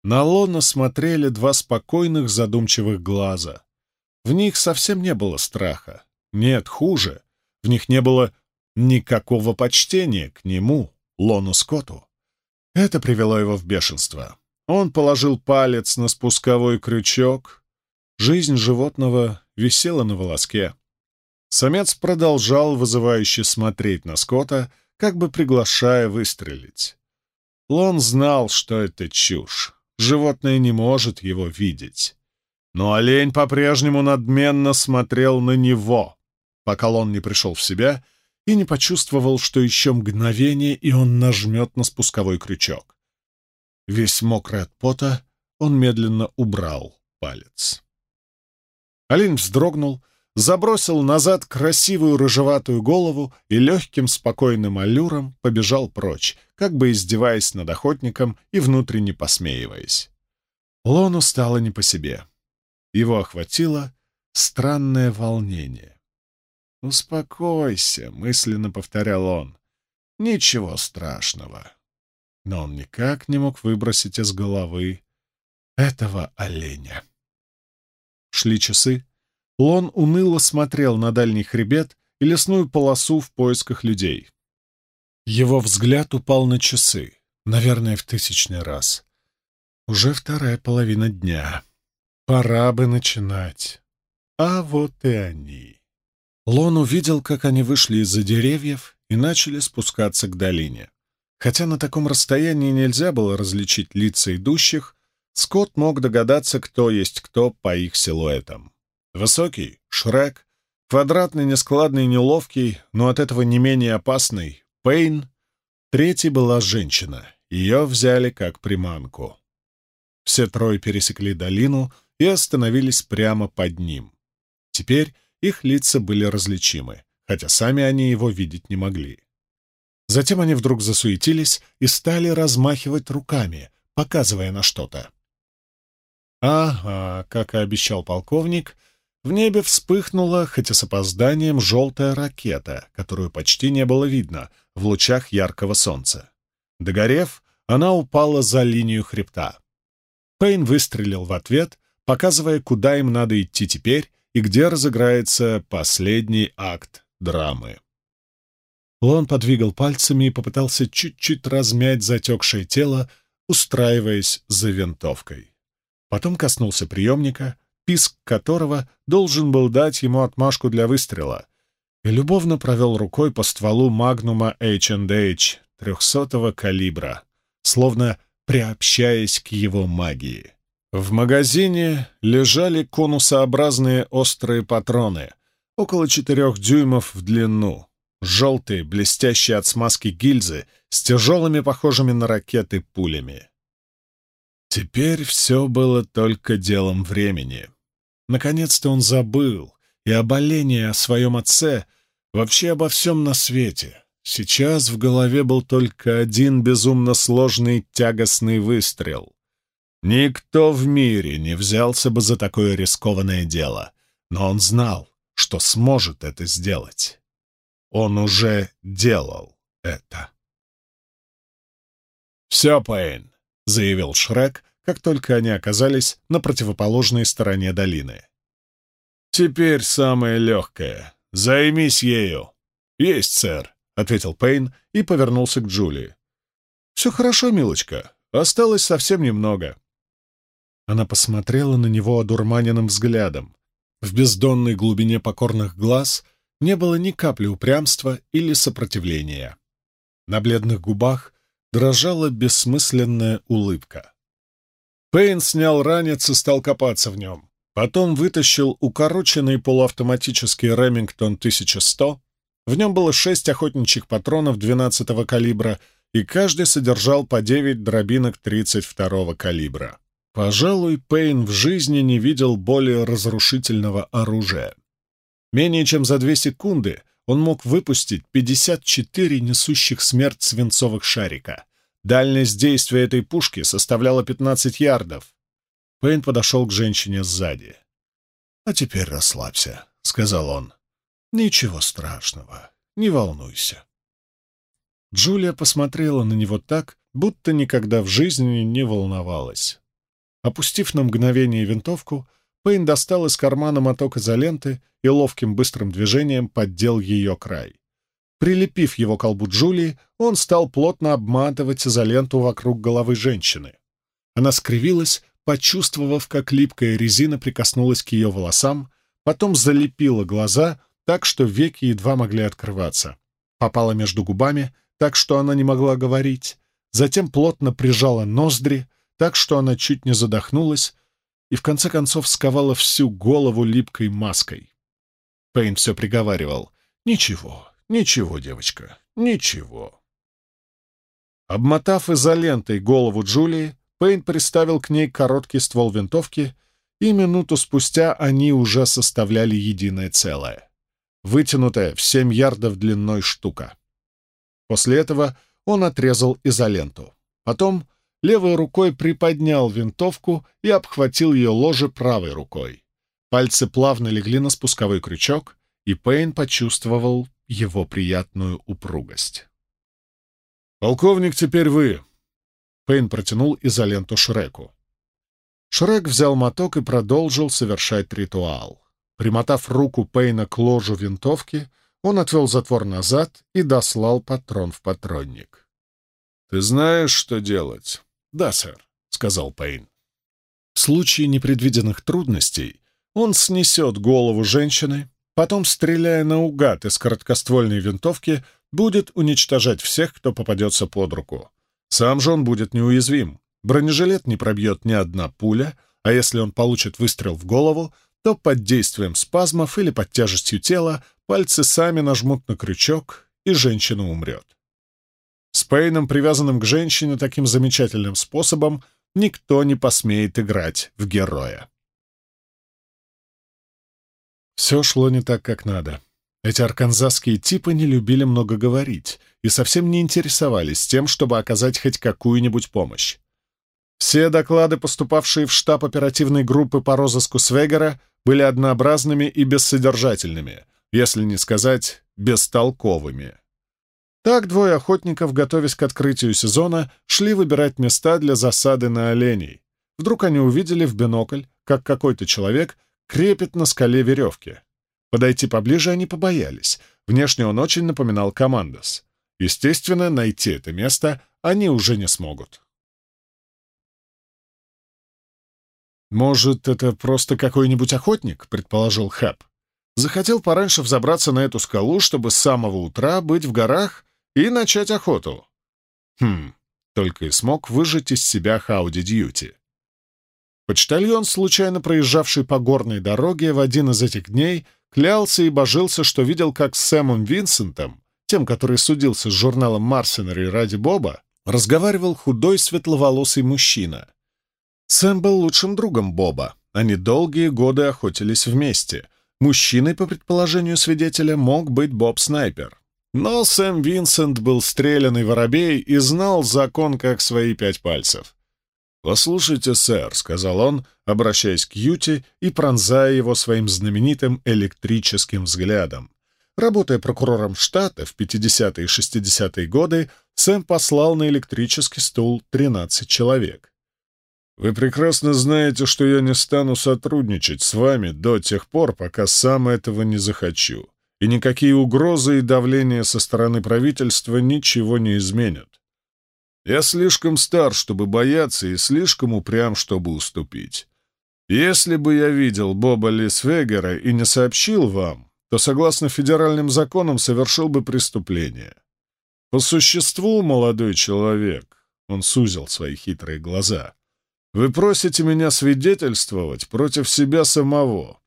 На Лона смотрели два спокойных задумчивых глаза. В них совсем не было страха. Нет, хуже. В них не было никакого почтения к нему, Лону Скотту. Это привело его в бешенство. Он положил палец на спусковой крючок. Жизнь животного висела на волоске. Самец продолжал вызывающе смотреть на Скотта, как бы приглашая выстрелить. Лон знал, что это чушь. Животное не может его видеть. Но олень по-прежнему надменно смотрел на него, пока Лон не пришел в себя и не почувствовал, что еще мгновение, и он нажмет на спусковой крючок. Весь мокрый от пота, он медленно убрал палец. Олень вздрогнул, забросил назад красивую рыжеватую голову и легким спокойным аллюром побежал прочь, как бы издеваясь над охотником и внутренне посмеиваясь. Лону стало не по себе. Его охватило странное волнение. «Успокойся», — мысленно повторял он. «Ничего страшного» но он никак не мог выбросить из головы этого оленя. Шли часы. Лон уныло смотрел на дальний хребет и лесную полосу в поисках людей. Его взгляд упал на часы, наверное, в тысячный раз. Уже вторая половина дня. Пора бы начинать. А вот и они. Лон увидел, как они вышли из-за деревьев и начали спускаться к долине. Хотя на таком расстоянии нельзя было различить лица идущих, Скотт мог догадаться, кто есть кто по их силуэтам. Высокий — Шрек, квадратный, нескладный, неловкий, но от этого не менее опасный — Пейн. Третий была женщина. Ее взяли как приманку. Все трое пересекли долину и остановились прямо под ним. Теперь их лица были различимы, хотя сами они его видеть не могли. Затем они вдруг засуетились и стали размахивать руками, показывая на что-то. Ага, как и обещал полковник, в небе вспыхнула, хотя с опозданием, желтая ракета, которую почти не было видно в лучах яркого солнца. Догорев, она упала за линию хребта. Пейн выстрелил в ответ, показывая, куда им надо идти теперь и где разыграется последний акт драмы. Лон подвигал пальцами и попытался чуть-чуть размять затекшее тело, устраиваясь за винтовкой. Потом коснулся приемника, писк которого должен был дать ему отмашку для выстрела, и любовно провел рукой по стволу магнума H&H 300-го калибра, словно приобщаясь к его магии. В магазине лежали конусообразные острые патроны, около четырех дюймов в длину, желтые, блестящие от смазки гильзы с тяжелыми, похожими на ракеты, пулями. Теперь все было только делом времени. Наконец-то он забыл и об олене, о своем отце, вообще обо всем на свете. Сейчас в голове был только один безумно сложный тягостный выстрел. Никто в мире не взялся бы за такое рискованное дело, но он знал, что сможет это сделать. Он уже делал это. «Все, Пейн», — заявил Шрек, как только они оказались на противоположной стороне долины. «Теперь самое легкое. Займись ею». «Есть, сэр», — ответил Пейн и повернулся к Джулии. «Все хорошо, милочка. Осталось совсем немного». Она посмотрела на него одурманенным взглядом. В бездонной глубине покорных глаз — не было ни капли упрямства или сопротивления. На бледных губах дрожала бессмысленная улыбка. Пейн снял ранец и стал копаться в нем. Потом вытащил укороченный полуавтоматический Ремингтон 1100. В нем было шесть охотничьих патронов 12-го калибра, и каждый содержал по 9 дробинок 32-го калибра. Пожалуй, Пейн в жизни не видел более разрушительного оружия. Менее чем за две секунды он мог выпустить 54 несущих смерть свинцовых шарика. Дальность действия этой пушки составляла 15 ярдов. Пейн подошел к женщине сзади. «А теперь расслабься», — сказал он. «Ничего страшного, не волнуйся». Джулия посмотрела на него так, будто никогда в жизни не волновалась. Опустив на мгновение винтовку, Пейн достал из кармана моток изоленты и ловким быстрым движением поддел ее край. Прилепив его к колбу Джулии, он стал плотно обматывать изоленту вокруг головы женщины. Она скривилась, почувствовав, как липкая резина прикоснулась к ее волосам, потом залепила глаза так, что веки едва могли открываться. Попала между губами, так что она не могла говорить, затем плотно прижала ноздри, так что она чуть не задохнулась, и в конце концов сковала всю голову липкой маской. Пейн все приговаривал. «Ничего, ничего, девочка, ничего». Обмотав изолентой голову Джулии, Пейн приставил к ней короткий ствол винтовки, и минуту спустя они уже составляли единое целое. Вытянутая в семь ярдов длиной штука. После этого он отрезал изоленту. Потом левой рукой приподнял винтовку и обхватил ее ложе правой рукой. Пальцы плавно легли на спусковой крючок, и Пейн почувствовал его приятную упругость. «Полковник, теперь вы!» Пейн протянул изоленту Шреку. Шрек взял моток и продолжил совершать ритуал. Примотав руку Пейна к ложу винтовки, он отвел затвор назад и дослал патрон в патронник. «Ты знаешь, что делать?» «Да, сэр», — сказал Пейн. В случае непредвиденных трудностей он снесет голову женщины, потом, стреляя наугад из короткоствольной винтовки, будет уничтожать всех, кто попадется под руку. Сам же он будет неуязвим. Бронежилет не пробьет ни одна пуля, а если он получит выстрел в голову, то под действием спазмов или под тяжестью тела пальцы сами нажмут на крючок, и женщина умрет. С Пейном, привязанным к женщине таким замечательным способом, никто не посмеет играть в героя. Все шло не так, как надо. Эти арканзасские типы не любили много говорить и совсем не интересовались тем, чтобы оказать хоть какую-нибудь помощь. Все доклады, поступавшие в штаб оперативной группы по розыску Свегера, были однообразными и бессодержательными, если не сказать бестолковыми. Так двое охотников, готовясь к открытию сезона, шли выбирать места для засады на оленей. Вдруг они увидели в бинокль, как какой-то человек крепит на скале веревки. Подойти поближе они побоялись. Внешне он очень напоминал командос. Естественно, найти это место они уже не смогут. «Может, это просто какой-нибудь охотник?» — предположил Хэп. «Захотел пораньше взобраться на эту скалу, чтобы с самого утра быть в горах и начать охоту». Хм, только и смог выжать из себя Хауди Дьюти. Почтальон, случайно проезжавший по горной дороге в один из этих дней, клялся и божился, что видел, как с Сэмом Винсентом, тем, который судился с журналом «Марсенери» ради Боба, разговаривал худой светловолосый мужчина. Сэм был лучшим другом Боба. Они долгие годы охотились вместе. Мужчиной, по предположению свидетеля, мог быть Боб-снайпер. Но Сэм Винсент был стрелянный воробей и знал закон как свои пять пальцев. «Послушайте, сэр», — сказал он, обращаясь к Юти и пронзая его своим знаменитым электрическим взглядом. Работая прокурором штата в 50-е и 60-е годы, Сэм послал на электрический стул 13 человек. «Вы прекрасно знаете, что я не стану сотрудничать с вами до тех пор, пока сам этого не захочу, и никакие угрозы и давления со стороны правительства ничего не изменят. Я слишком стар, чтобы бояться, и слишком упрям, чтобы уступить. Если бы я видел Боба Лисвегера и не сообщил вам, то, согласно федеральным законам, совершил бы преступление. По существу, молодой человек, он сузил свои хитрые глаза, вы просите меня свидетельствовать против себя самого.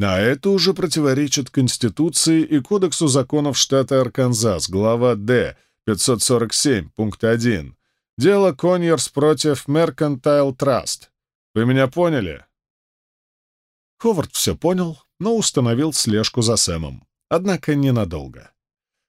А это уже противоречит Конституции и Кодексу законов штата Арканзас, глава Д, 547, пункт 1, Дело Коньерс против Mercantile Trust. Вы меня поняли?» Ховард все понял, но установил слежку за Сэмом. Однако ненадолго.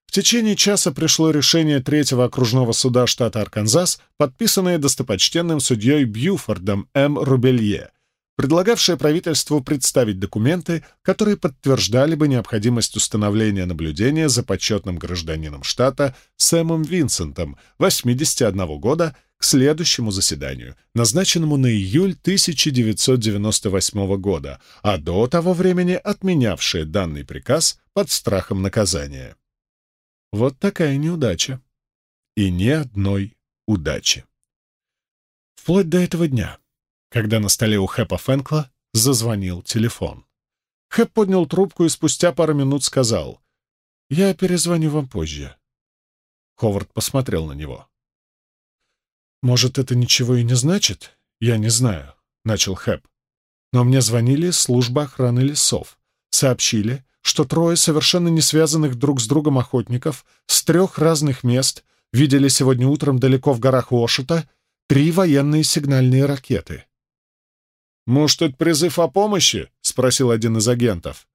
В течение часа пришло решение третьего окружного суда штата Арканзас, подписанное достопочтенным судьей Бьюфордом М. Рубелье, предлагавшая правительству представить документы, которые подтверждали бы необходимость установления наблюдения за почетным гражданином штата Сэмом Винсентом, 81 года, к следующему заседанию, назначенному на июль 1998 года, а до того времени отменявшее данный приказ под страхом наказания. Вот такая неудача. И ни одной удачи. Вплоть до этого дня, когда на столе у Хэпа Фэнкла зазвонил телефон. Хэп поднял трубку и спустя пару минут сказал, «Я перезвоню вам позже». Ховард посмотрел на него. «Может, это ничего и не значит? Я не знаю», — начал Хэп. «Но мне звонили из службы охраны лесов. Сообщили, что трое совершенно не связанных друг с другом охотников с трех разных мест видели сегодня утром далеко в горах Уошета три военные сигнальные ракеты. «Может, это призыв о помощи?» — спросил один из агентов.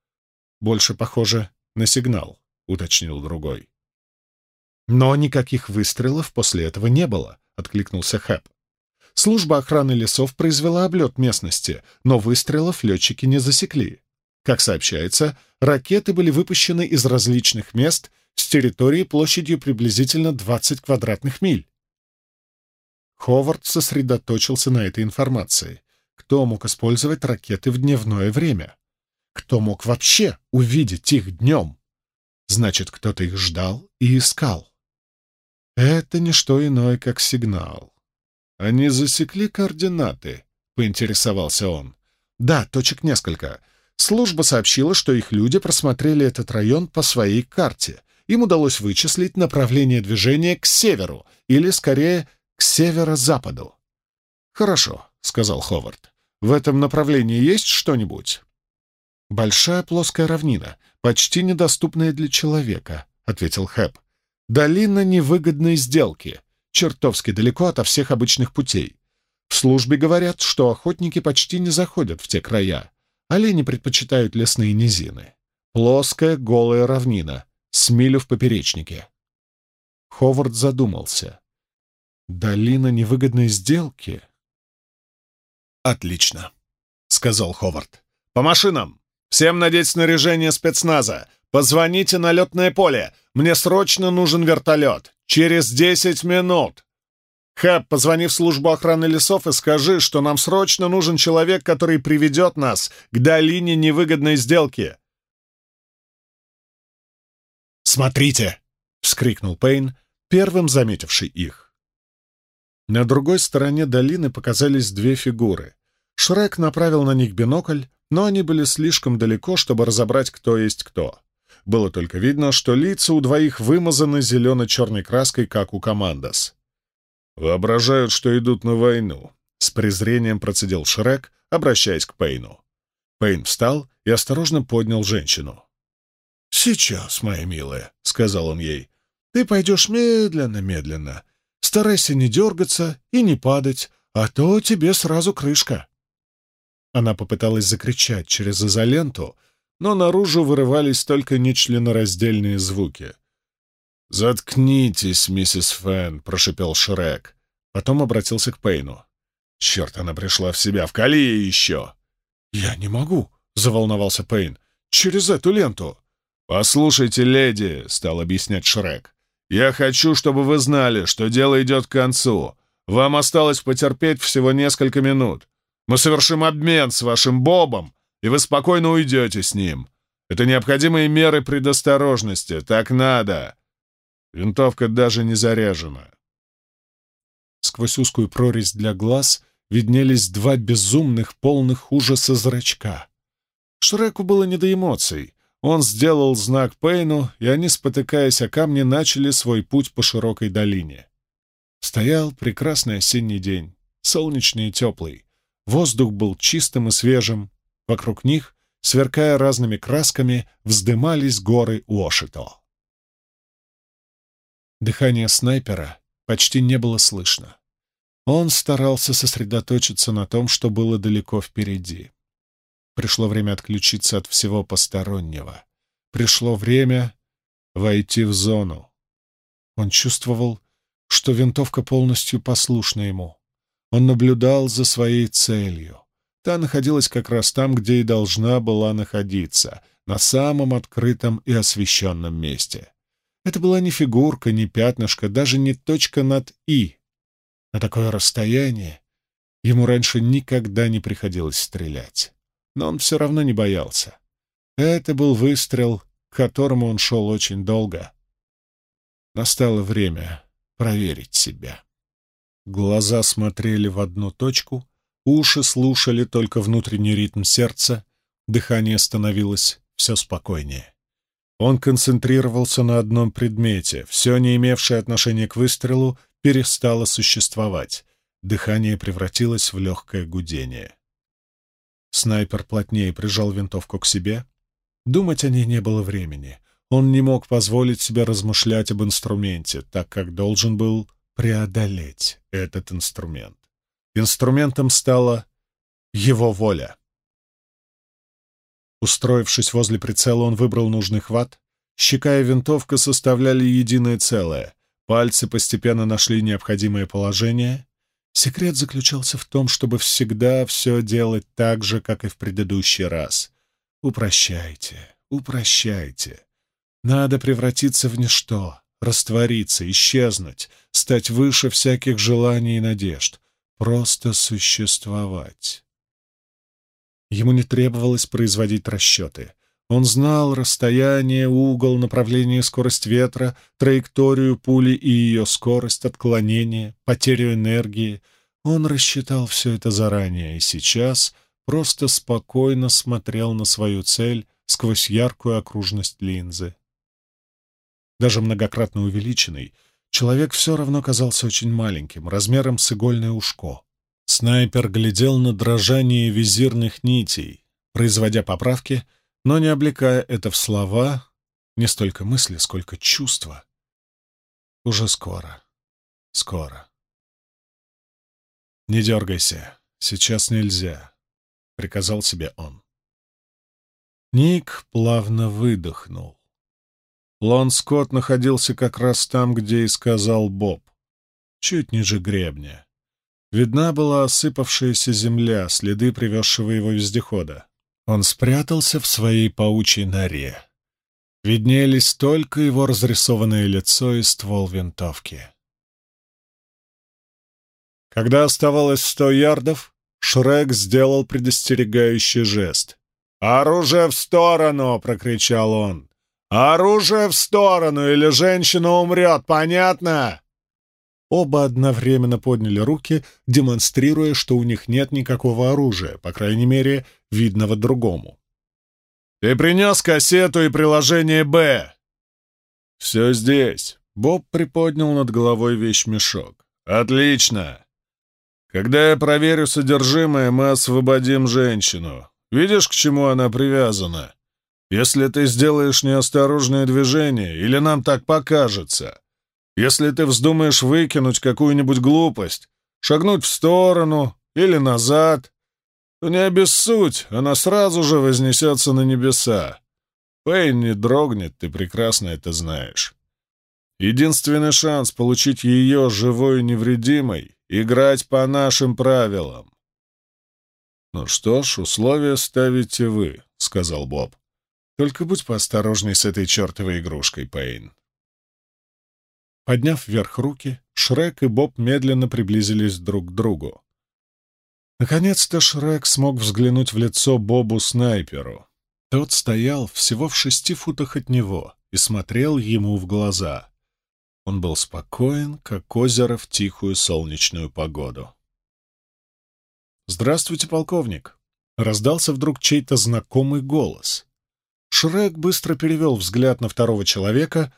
«Больше похоже на сигнал», — уточнил другой. «Но никаких выстрелов после этого не было», — откликнулся Хэп. Служба охраны лесов произвела облет местности, но выстрелов летчики не засекли. Как сообщается, ракеты были выпущены из различных мест с территории площадью приблизительно 20 квадратных миль. Ховард сосредоточился на этой информации. Кто мог использовать ракеты в дневное время? Кто мог вообще увидеть их днем? Значит, кто-то их ждал и искал. Это не что иное, как сигнал. Они засекли координаты, поинтересовался он. Да, точек несколько. Служба сообщила, что их люди просмотрели этот район по своей карте. Им удалось вычислить направление движения к северу, или, скорее, к северо-западу. «Хорошо», — сказал Ховард. «В этом направлении есть что-нибудь?» «Большая плоская равнина, почти недоступная для человека», — ответил Хэп. «Долина невыгодной сделки, чертовски далеко ото всех обычных путей. В службе говорят, что охотники почти не заходят в те края. Олени предпочитают лесные низины. Плоская голая равнина, с милю в поперечнике». Ховард задумался. Долина невыгодной сделки? Отлично, сказал Ховард. По машинам! Всем надеть снаряжение спецназа! Позвоните на летное поле! Мне срочно нужен вертолет! Через десять минут! Хэп, позвони в службу охраны лесов и скажи, что нам срочно нужен человек, который приведет нас к долине невыгодной сделки. «Смотрите!» — вскрикнул Пейн, первым заметивший их. На другой стороне долины показались две фигуры. Шрек направил на них бинокль, но они были слишком далеко, чтобы разобрать, кто есть кто. Было только видно, что лица у двоих вымазаны зелено-черной краской, как у командос. «Воображают, что идут на войну», — с презрением процедил Шрек, обращаясь к Пейну. Пейн встал и осторожно поднял женщину. «Сейчас, моя милая», — сказал он ей, — «ты пойдешь медленно-медленно, Старайся не дергаться и не падать, а то тебе сразу крышка». Она попыталась закричать через изоленту, но наружу вырывались только нечленораздельные звуки. «Заткнитесь, миссис Фэн», — прошипел Шрек. Потом обратился к Пейну. «Черт, она пришла в себя! Вкали ее еще!» «Я не могу», — заволновался Пейн. «Через эту ленту». «Послушайте, леди», — стал объяснять Шрек. Я хочу, чтобы вы знали, что дело идет к концу. Вам осталось потерпеть всего несколько минут. Мы совершим обмен с вашим Бобом, и вы спокойно уйдете с ним. Это необходимые меры предосторожности. Так надо. Винтовка даже не заряжена. Сквозь узкую прорезь для глаз виднелись два безумных, полных ужаса зрачка. Шреку было не до эмоций. Он сделал знак Пейну, и они, спотыкаясь о камни, начали свой путь по широкой долине. Стоял прекрасный осенний день, солнечный и теплый. Воздух был чистым и свежим. Вокруг них, сверкая разными красками, вздымались горы Уошито. Дыхание снайпера почти не было слышно. Он старался сосредоточиться на том, что было далеко впереди. Пришло время отключиться от всего постороннего. Пришло время войти в зону. Он чувствовал, что винтовка полностью послушна ему. Он наблюдал за своей целью. Та находилась как раз там, где и должна была находиться, на самом открытом и освещенном месте. Это была не фигурка, не пятнышко, даже не точка над «и». На такое расстояние ему раньше никогда не приходилось стрелять. Но он все равно не боялся. Это был выстрел, к которому он шел очень долго. Настало время проверить себя. Глаза смотрели в одну точку, уши слушали только внутренний ритм сердца, дыхание становилось все спокойнее. Он концентрировался на одном предмете, все не имевшее отношения к выстрелу перестало существовать, дыхание превратилось в легкое гудение. Снайпер плотнее прижал винтовку к себе. Думать о ней не было времени. Он не мог позволить себе размышлять об инструменте, так как должен был преодолеть этот инструмент. Инструментом стала его воля. Устроившись возле прицела, он выбрал нужный хват. Щека и винтовка составляли единое целое. Пальцы постепенно нашли необходимое положение. Секрет заключался в том, чтобы всегда все делать так же, как и в предыдущий раз. Упрощайте, упрощайте. Надо превратиться в ничто, раствориться, исчезнуть, стать выше всяких желаний и надежд, просто существовать. Ему не требовалось производить расчеты. Он знал расстояние, угол, направление, скорость ветра, траекторию пули и ее скорость, отклонение, потерю энергии. Он рассчитал все это заранее и сейчас просто спокойно смотрел на свою цель сквозь яркую окружность линзы даже многократно увеличенный, человек все равно казался очень маленьким, размером с игольное ушко. Снайпер глядел на дрожание визирных нитей, производя поправки, но не облекая это в слова, не столько мысли, сколько чувства. Уже скоро. Скоро. «Не дергайся. Сейчас нельзя», — приказал себе он. Ник плавно выдохнул. Лон Скотт находился как раз там, где и сказал Боб, чуть ниже гребня. Видна была осыпавшаяся земля, следы привезшего его вездехода. Он спрятался в своей паучьей норе. Виднелись только его разрисованное лицо и ствол винтовки. Когда оставалось сто ярдов, Шрек сделал предостерегающий жест. «Оружие в сторону!» — прокричал он. «Оружие в сторону, или женщина умрет, понятно?» Оба одновременно подняли руки, демонстрируя, что у них нет никакого оружия, по крайней мере, видного другому. «Ты принес кассету и приложение «Б»?» «Все здесь». Боб приподнял над головой вещмешок. «Отлично. Когда я проверю содержимое, мы освободим женщину. Видишь, к чему она привязана?» Если ты сделаешь неосторожное движение, или нам так покажется, если ты вздумаешь выкинуть какую-нибудь глупость, шагнуть в сторону или назад, то не обессудь, она сразу же вознесется на небеса. Пейн не дрогнет, ты прекрасно это знаешь. Единственный шанс получить ее живой и невредимой — играть по нашим правилам. «Ну что ж, условия ставите вы», — сказал Боб. Только будь поосторожней с этой чертовой игрушкой, Пейн. Подняв вверх руки, Шрек и Боб медленно приблизились друг к другу. Наконец-то Шрек смог взглянуть в лицо Бобу-снайперу. Тот стоял всего в шести футах от него и смотрел ему в глаза. Он был спокоен, как озеро в тихую солнечную погоду. «Здравствуйте, полковник!» — раздался вдруг чей-то знакомый голос. Шрек быстро перевел взгляд на второго человека,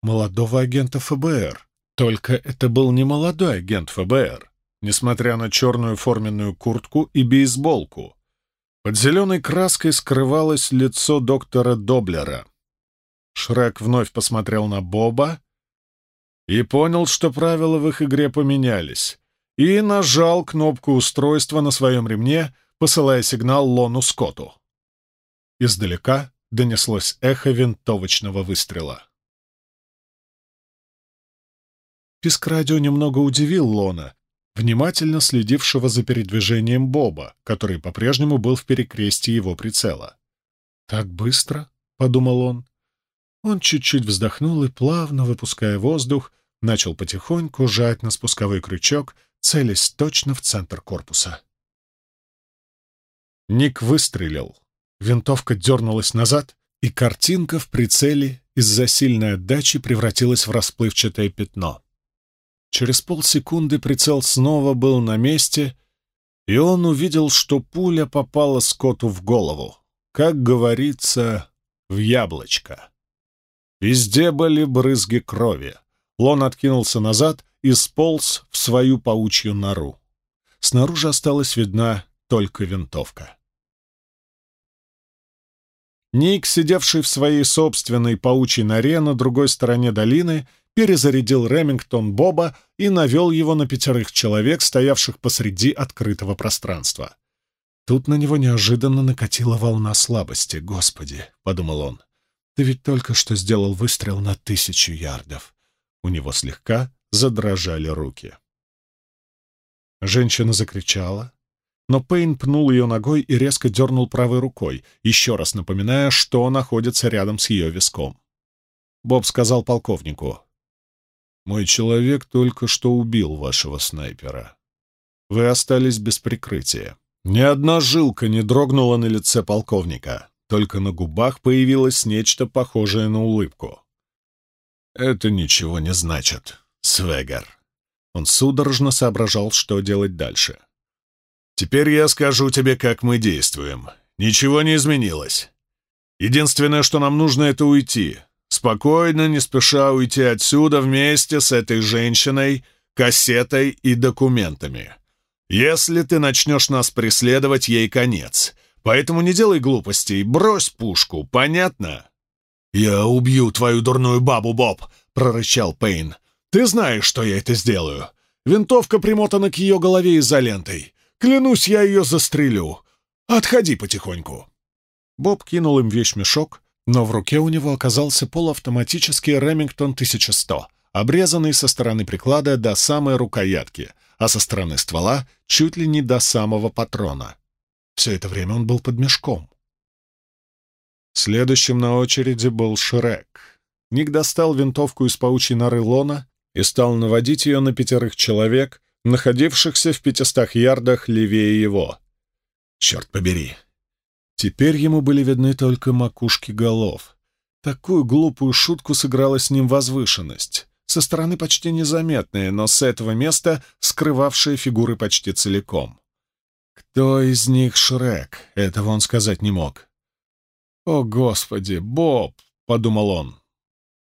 молодого агента ФБР. Только это был не молодой агент ФБР, несмотря на черную форменную куртку и бейсболку. Под зеленой краской скрывалось лицо доктора Доблера. Шрек вновь посмотрел на Боба и понял, что правила в их игре поменялись, и нажал кнопку устройства на своем ремне, посылая сигнал Лону Скотту. Издалека донеслось эхо винтовочного выстрела. Писк радио немного удивил Лона. внимательно следившего за передвижением Боба, который по-прежнему был в перекрестии его прицела. «Так быстро?» — подумал он. Он чуть-чуть вздохнул и, плавно выпуская воздух, начал потихоньку жать на спусковой крючок, целясь точно в центр корпуса. Ник выстрелил. Винтовка дернулась назад, и картинка в прицеле из-за сильной отдачи превратилась в расплывчатое пятно. Через полсекунды прицел снова был на месте, и он увидел, что пуля попала Скотту в голову, как говорится, в яблочко. Везде были брызги крови. Лон откинулся назад и сполз в свою паучью нору. Снаружи осталась видна только винтовка. Ник, сидевший в своей собственной паучьей норе на другой стороне долины, перезарядил Ремингтон Боба и навел его на пятерых человек, стоявших посреди открытого пространства. Тут на него неожиданно накатила волна слабости. «Господи!» — подумал он. «Ты ведь только что сделал выстрел на тысячу ярдов». У него слегка задрожали руки. Женщина закричала, но Пейн пнул ее ногой и резко дернул правой рукой, еще раз напоминая, что находится рядом с ее виском. Боб сказал полковнику, «Мой человек только что убил вашего снайпера. Вы остались без прикрытия». Ни одна жилка не дрогнула на лице полковника, только на губах появилось нечто похожее на улыбку. «Это ничего не значит, Свегер». Он судорожно соображал, что делать дальше. Теперь я скажу тебе, как мы действуем. Ничего не изменилось. Единственное, что нам нужно, это уйти. Спокойно, не спеша уйти отсюда вместе с этой женщиной, кассетой и документами. Если ты начнешь нас преследовать, ей конец. Поэтому не делай глупостей, брось пушку, понятно?» «Я убью твою дурную бабу, Боб!» — прорычал Пейн. «Ты знаешь, что я это сделаю. Винтовка примотана к ее голове изолентой. Клянусь, я ее застрелю. Отходи потихоньку». Боб кинул им вещмешок, но в руке у него оказался полуавтоматический Ремингтон 1100, обрезанный со стороны приклада до самой рукоятки, а со стороны ствола чуть ли не до самого патрона. Все это время он был под мешком. Следующим на очереди был Шрек. Ник достал винтовку из паучьей норы Лона и стал наводить ее на пятерых человек, находившихся в пятистах ярдах левее его. Черт побери! Теперь ему были видны только макушки голов. Такую глупую шутку сыграла с ним возвышенность, со стороны почти незаметная, но с этого места скрывавшая фигуры почти целиком. Кто из них Шрек? Этого он сказать не мог. «О, Господи, Боб!» — подумал он.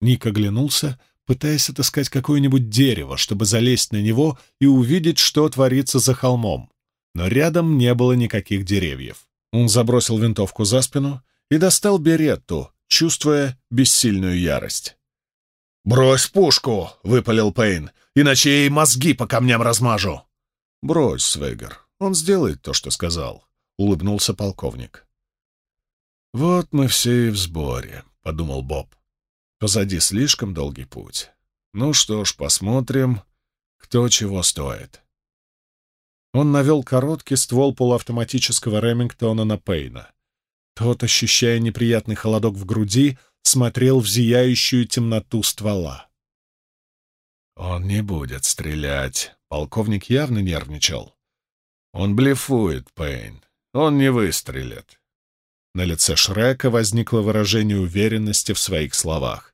Ник оглянулся — пытаясь отыскать какое-нибудь дерево, чтобы залезть на него и увидеть, что творится за холмом. Но рядом не было никаких деревьев. Он забросил винтовку за спину и достал беретту, чувствуя бессильную ярость. «Брось пушку!» — выпалил Пейн. «Иначе я ей мозги по камням размажу!» «Брось, Свегер, он сделает то, что сказал», — улыбнулся полковник. «Вот мы все и в сборе», — подумал Боб. Позади слишком долгий путь. Ну что ж, посмотрим, кто чего стоит. Он навел короткий ствол полуавтоматического Ремингтона на Пейна. Тот, ощущая неприятный холодок в груди, смотрел в зияющую темноту ствола. «Он не будет стрелять», — полковник явно нервничал. «Он блефует, Пейн. Он не выстрелит». На лице Шрека возникло выражение уверенности в своих словах.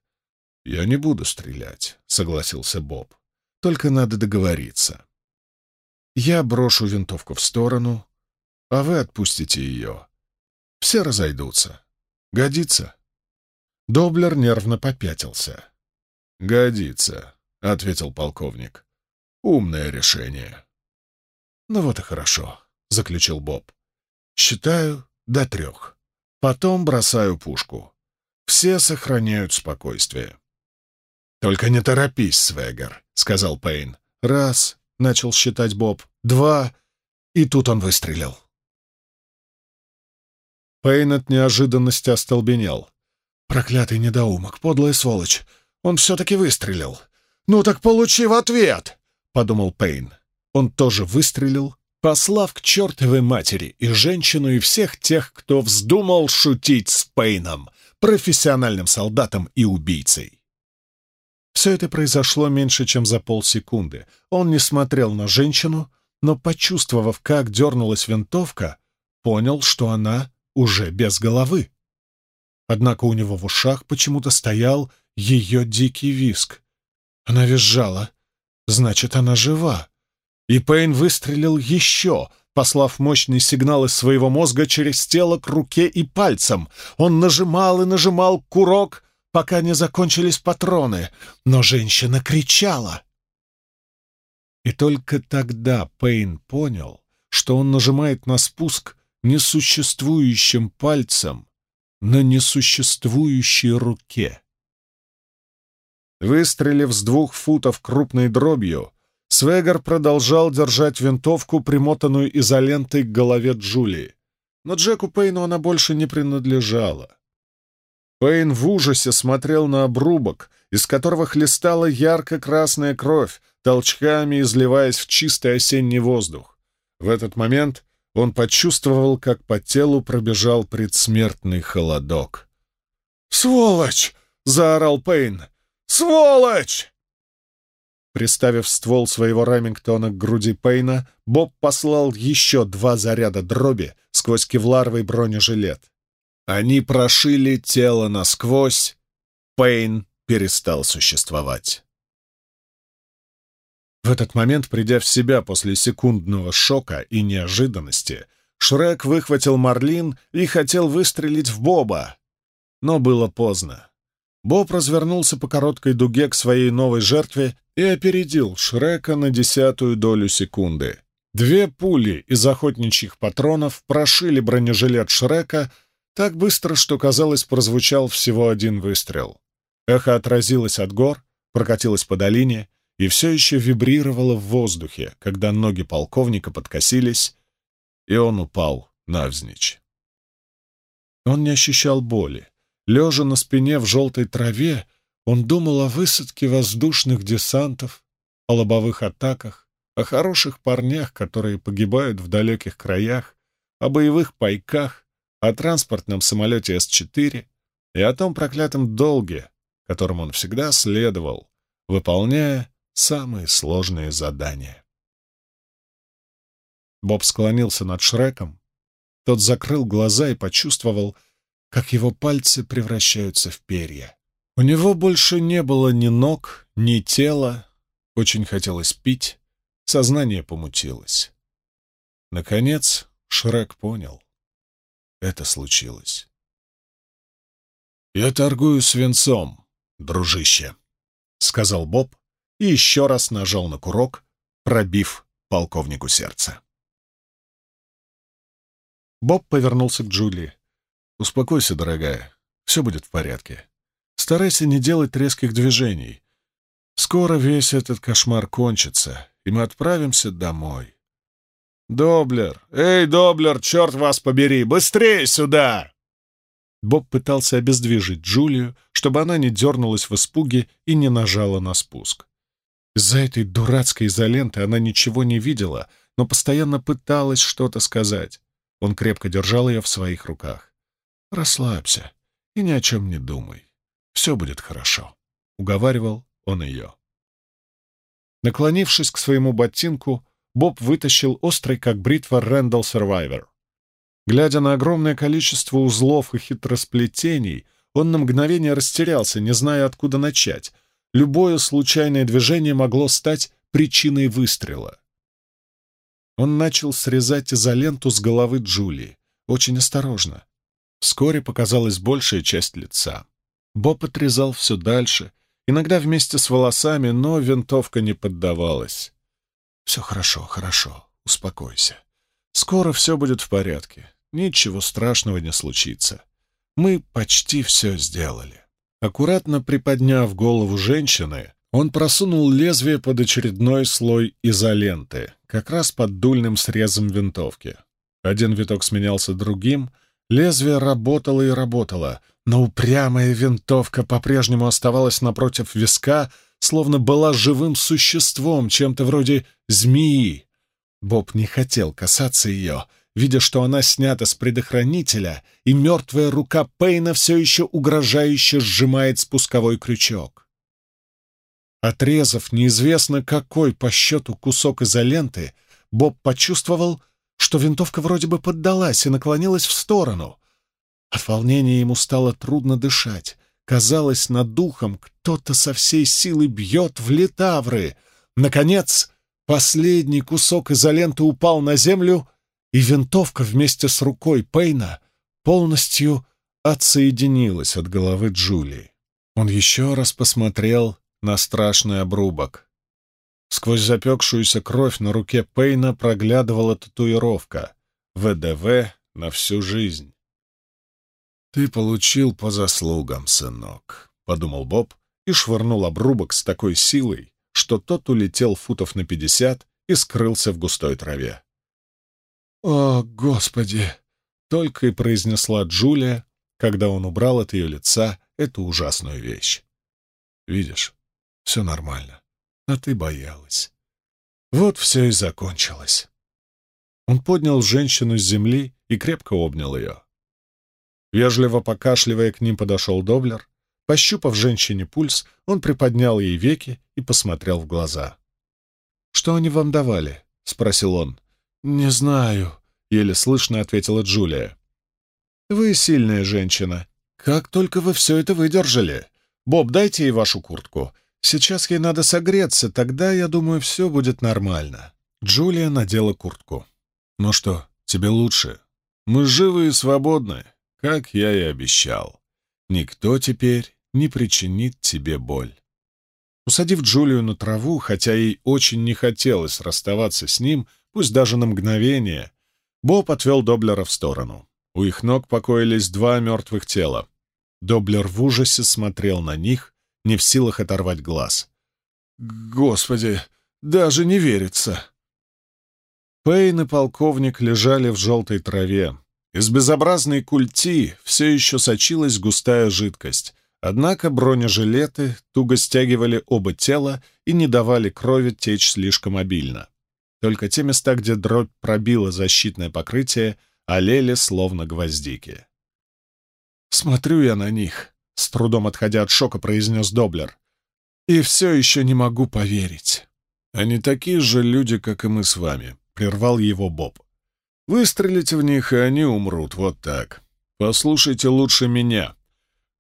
«Я не буду стрелять», — согласился Боб. «Только надо договориться. Я брошу винтовку в сторону, а вы отпустите ее. Все разойдутся. Годится?» Доблер нервно попятился. «Годится», — ответил полковник. «Умное решение». «Ну вот и хорошо», — заключил Боб. «Считаю до трех. Потом бросаю пушку. Все сохраняют спокойствие». «Только не торопись, Свегер», — сказал Пейн. «Раз», — начал считать Боб, — «два», и тут он выстрелил. Пейн от неожиданности остолбенел. «Проклятый недоумок, подлая сволочь! Он все-таки выстрелил! Ну так получи в ответ!» — подумал Пейн. Он тоже выстрелил, послав к чертовой матери и женщину, и всех тех, кто вздумал шутить с Пейном, профессиональным солдатом и убийцей. Все это произошло меньше, чем за полсекунды. Он не смотрел на женщину, но, почувствовав, как дернулась винтовка, понял, что она уже без головы. Однако у него в ушах почему-то стоял ее дикий виск. Она визжала. Значит, она жива. И Пейн выстрелил еще, послав мощный сигнал из своего мозга через тело к руке и пальцам. Он нажимал и нажимал курок, пока не закончились патроны, но женщина кричала. И только тогда Пейн понял, что он нажимает на спуск несуществующим пальцем на несуществующей руке. Выстрелив с двух футов крупной дробью, Свегар продолжал держать винтовку, примотанную изолентой к голове Джулии. Но Джеку Пейну она больше не принадлежала. Пейн в ужасе смотрел на обрубок, из которого хлестала ярко-красная кровь, толчками изливаясь в чистый осенний воздух. В этот момент он почувствовал, как по телу пробежал предсмертный холодок. «Сволочь!» — заорал Пейн. «Сволочь!» Приставив ствол своего Ремингтона к груди Пейна, Боб послал еще два заряда дроби сквозь кевларовый бронежилет. Они прошили тело насквозь. Пейн перестал существовать. В этот момент, придя в себя после секундного шока и неожиданности, Шрек выхватил Марлин и хотел выстрелить в Боба. Но было поздно. Боб развернулся по короткой дуге к своей новой жертве и опередил Шрека на десятую долю секунды. Две пули из охотничьих патронов прошили бронежилет Шрека так быстро, что, казалось, прозвучал всего один выстрел. Эхо отразилось от гор, прокатилось по долине и все еще вибрировало в воздухе, когда ноги полковника подкосились, и он упал навзничь. Он не ощущал боли. Лежа на спине в желтой траве, он думал о высадке воздушных десантов, о лобовых атаках, о хороших парнях, которые погибают в далеких краях, о боевых пайках, о транспортном самолете С-4 и о том проклятом долге, которым он всегда следовал, выполняя самые сложные задания. Боб склонился над Шреком. Тот закрыл глаза и почувствовал, как его пальцы превращаются в перья. У него больше не было ни ног, ни тела, очень хотелось пить, сознание помутилось. Наконец Шрек понял. Это случилось. «Я торгую свинцом, дружище», — сказал Боб и еще раз нажал на курок, пробив полковнику сердце. Боб повернулся к Джулии. «Успокойся, дорогая. Все будет в порядке. Старайся не делать резких движений. Скоро весь этот кошмар кончится, и мы отправимся домой». «Доблер! Эй, Доблер, черт вас побери! Быстрее сюда!» Боб пытался обездвижить Джулию, чтобы она не дернулась в испуге и не нажала на спуск. Из-за этой дурацкой изоленты она ничего не видела, но постоянно пыталась что-то сказать. Он крепко держал ее в своих руках. «Расслабься и ни о чем не думай. Все будет хорошо», — уговаривал он ее. Наклонившись к своему ботинку, Боб вытащил острый, как бритва, Рэндалл Сервайвер. Глядя на огромное количество узлов и хитросплетений, он на мгновение растерялся, не зная, откуда начать. Любое случайное движение могло стать причиной выстрела. Он начал срезать изоленту с головы Джулии, очень осторожно, Вскоре показалась большая часть лица. Боб отрезал все дальше, иногда вместе с волосами, но винтовка не поддавалась. «Все хорошо, хорошо, успокойся. Скоро все будет в порядке, ничего страшного не случится. Мы почти все сделали». Аккуратно приподняв голову женщины, он просунул лезвие под очередной слой изоленты, как раз под дульным срезом винтовки. Один виток сменялся другим — Лезвие работало и работало, но упрямая винтовка по-прежнему оставалась напротив виска, словно была живым существом, чем-то вроде змеи. Боб не хотел касаться ее, видя, что она снята с предохранителя, и мертвая рука Пейна все еще угрожающе сжимает спусковой крючок. Отрезав неизвестно какой по счету кусок изоленты, Боб почувствовал, что винтовка вроде бы поддалась и наклонилась в сторону. От волнения ему стало трудно дышать. Казалось, над духом кто-то со всей силы бьет в литавры. Наконец, последний кусок изоленты упал на землю, и винтовка вместе с рукой Пейна полностью отсоединилась от головы Джулии. Он еще раз посмотрел на страшный обрубок. Сквозь запекшуюся кровь на руке Пейна проглядывала татуировка «ВДВ на всю жизнь». «Ты получил по заслугам, сынок», — подумал Боб и швырнул обрубок с такой силой, что тот улетел футов на пятьдесят и скрылся в густой траве. «О, Господи!» — только и произнесла Джулия, когда он убрал от ее лица эту ужасную вещь. «Видишь, все нормально, а ты боялась. Вот все и закончилось». Он поднял женщину с земли и крепко обнял ее. Вежливо покашливая, к ним подошел Доблер. Пощупав женщине пульс, он приподнял ей веки и посмотрел в глаза. «Что они вам давали?» — спросил он. «Не знаю», — еле слышно ответила Джулия. «Вы сильная женщина. Как только вы все это выдержали. Боб, дайте ей вашу куртку. Сейчас ей надо согреться, тогда, я думаю, все будет нормально». Джулия надела куртку. «Ну что, тебе лучше? Мы живы и свободны как я и обещал. Никто теперь не причинит тебе боль. Усадив Джулию на траву, хотя ей очень не хотелось расставаться с ним, пусть даже на мгновение, Боб отвел Доблера в сторону. У их ног покоились два мертвых тела. Доблер в ужасе смотрел на них, не в силах оторвать глаз. «Господи, даже не верится!» Пейн и полковник лежали в желтой траве, из безобразной культи все еще сочилась густая жидкость, однако бронежилеты туго стягивали оба тела и не давали крови течь слишком обильно. Только те места, где дробь пробила защитное покрытие, олели словно гвоздики. «Смотрю я на них», — с трудом отходя от шока, произнес Доблер. «И все еще не могу поверить». «Они такие же люди, как и мы с вами», — прервал его Боб. Выстрелите в них, и они умрут, вот так. Послушайте лучше меня.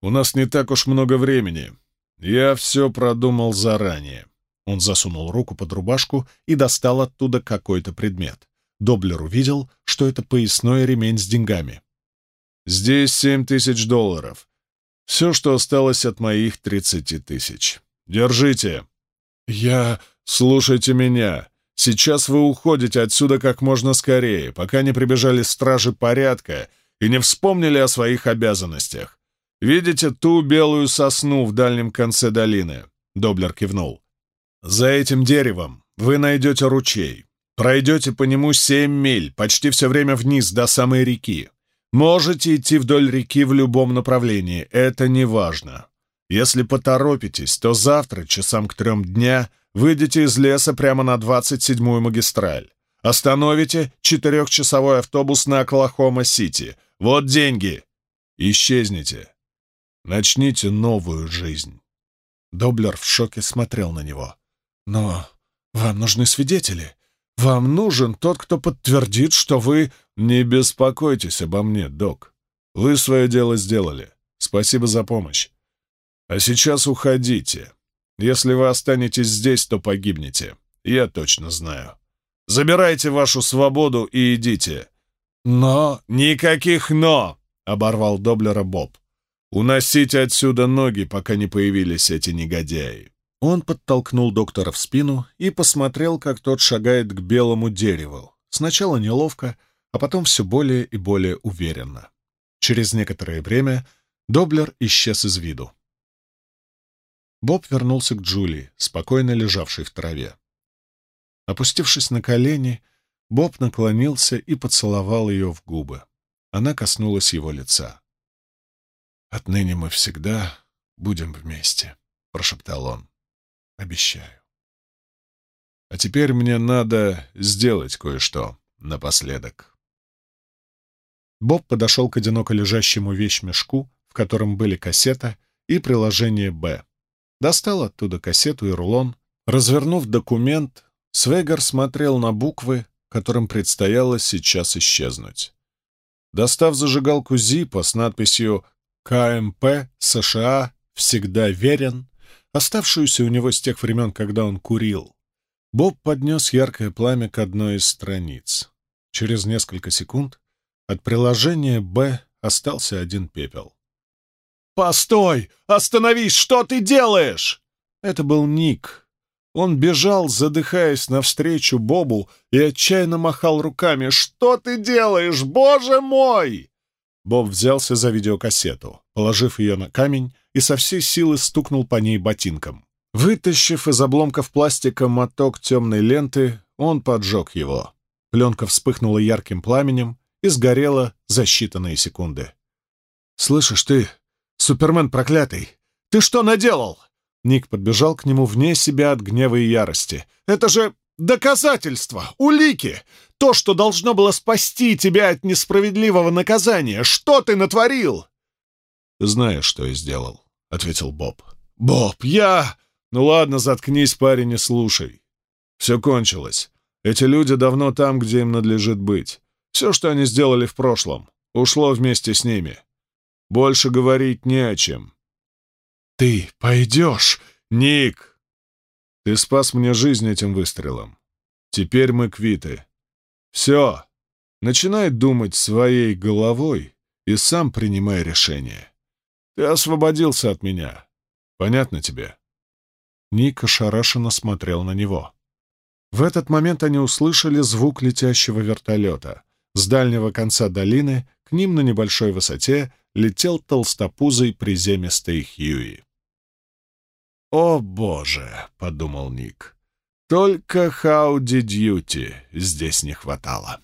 У нас не так уж много времени. Я все продумал заранее. Он засунул руку под рубашку и достал оттуда какой-то предмет. Доблер увидел, что это поясной ремень с деньгами. «Здесь семь тысяч долларов. Все, что осталось от моих тридцати тысяч. Держите!» «Я... Слушайте меня. Сейчас вы уходите отсюда как можно скорее, пока не прибежали стражи порядка и не вспомнили о своих обязанностях. Видите ту белую сосну в дальнем конце долины?» Доблер кивнул. «За этим деревом вы найдете ручей. Пройдете по нему семь миль, почти все время вниз до самой реки. Можете идти вдоль реки в любом направлении, это не важно. Если поторопитесь, то завтра, часам к трем дня, Выйдете из леса прямо на 27-ю магистраль. Остановите четырехчасовой автобус на Оклахома-Сити. Вот деньги. Исчезните. Начните новую жизнь. Доблер в шоке смотрел на него. «Но вам нужны свидетели. Вам нужен тот, кто подтвердит, что вы...» «Не беспокойтесь обо мне, док. Вы свое дело сделали. Спасибо за помощь. А сейчас уходите. Если вы останетесь здесь, то погибнете. Я точно знаю. Забирайте вашу свободу и идите. Но... Никаких «но!» — оборвал Доблера Боб. «Уносите отсюда ноги, пока не появились эти негодяи». Он подтолкнул доктора в спину и посмотрел, как тот шагает к белому дереву. Сначала неловко, а потом все более и более уверенно. Через некоторое время Доблер исчез из виду. Боб вернулся к Джулии, спокойно лежавшей в траве. Опустившись на колени, Боб наклонился и поцеловал ее в губы. Она коснулась его лица. «Отныне мы всегда будем вместе», — прошептал он. Обещаю. А теперь мне надо сделать кое-что напоследок. Боб подошел к одиноко лежащему вещмешку, в котором были кассета и приложение «Б». Достал оттуда кассету и рулон. Развернув документ, Свегар смотрел на буквы, которым предстояло сейчас исчезнуть. Достав зажигалку Зипа с надписью «КМП США всегда верен», оставшуюся у него с тех времен, когда он курил, Боб поднес яркое пламя к одной из страниц. Через несколько секунд от приложения «Б» остался один пепел. «Постой! Остановись! Что ты делаешь?» Это был Ник. Он бежал, задыхаясь навстречу Бобу, и отчаянно махал руками. «Что ты делаешь? Боже мой!» Боб взялся за видеокассету, положив ее на камень, и со всей силы стукнул по ней ботинком. Вытащив из обломков пластика моток темной ленты, он поджег его. Пленка вспыхнула ярким пламенем и сгорела за считанные секунды. «Слышишь ты, Супермен проклятый, ты что наделал?» Ник подбежал к нему вне себя от гнева и ярости. «Это же доказательства, улики! То, что должно было спасти тебя от несправедливого наказания! Что ты натворил?» «Знаешь, что я сделал», — ответил Боб. «Боб, я...» «Ну ладно, заткнись, парень, и слушай. Все кончилось. Эти люди давно там, где им надлежит быть. Все, что они сделали в прошлом, ушло вместе с ними. Больше говорить не о чем. «Ты пойдешь, Ник!» «Ты спас мне жизнь этим выстрелом. Теперь мы квиты. Все. Начинай думать своей головой и сам принимай решение. Ты освободился от меня. Понятно тебе?» Ник ошарашенно смотрел на него. В этот момент они услышали звук летящего вертолета. С дальнего конца долины к ним на небольшой высоте летел толстопузый приземистый Хьюи. «О, боже!» — подумал Ник. «Только Хауди Дьюти здесь не хватало».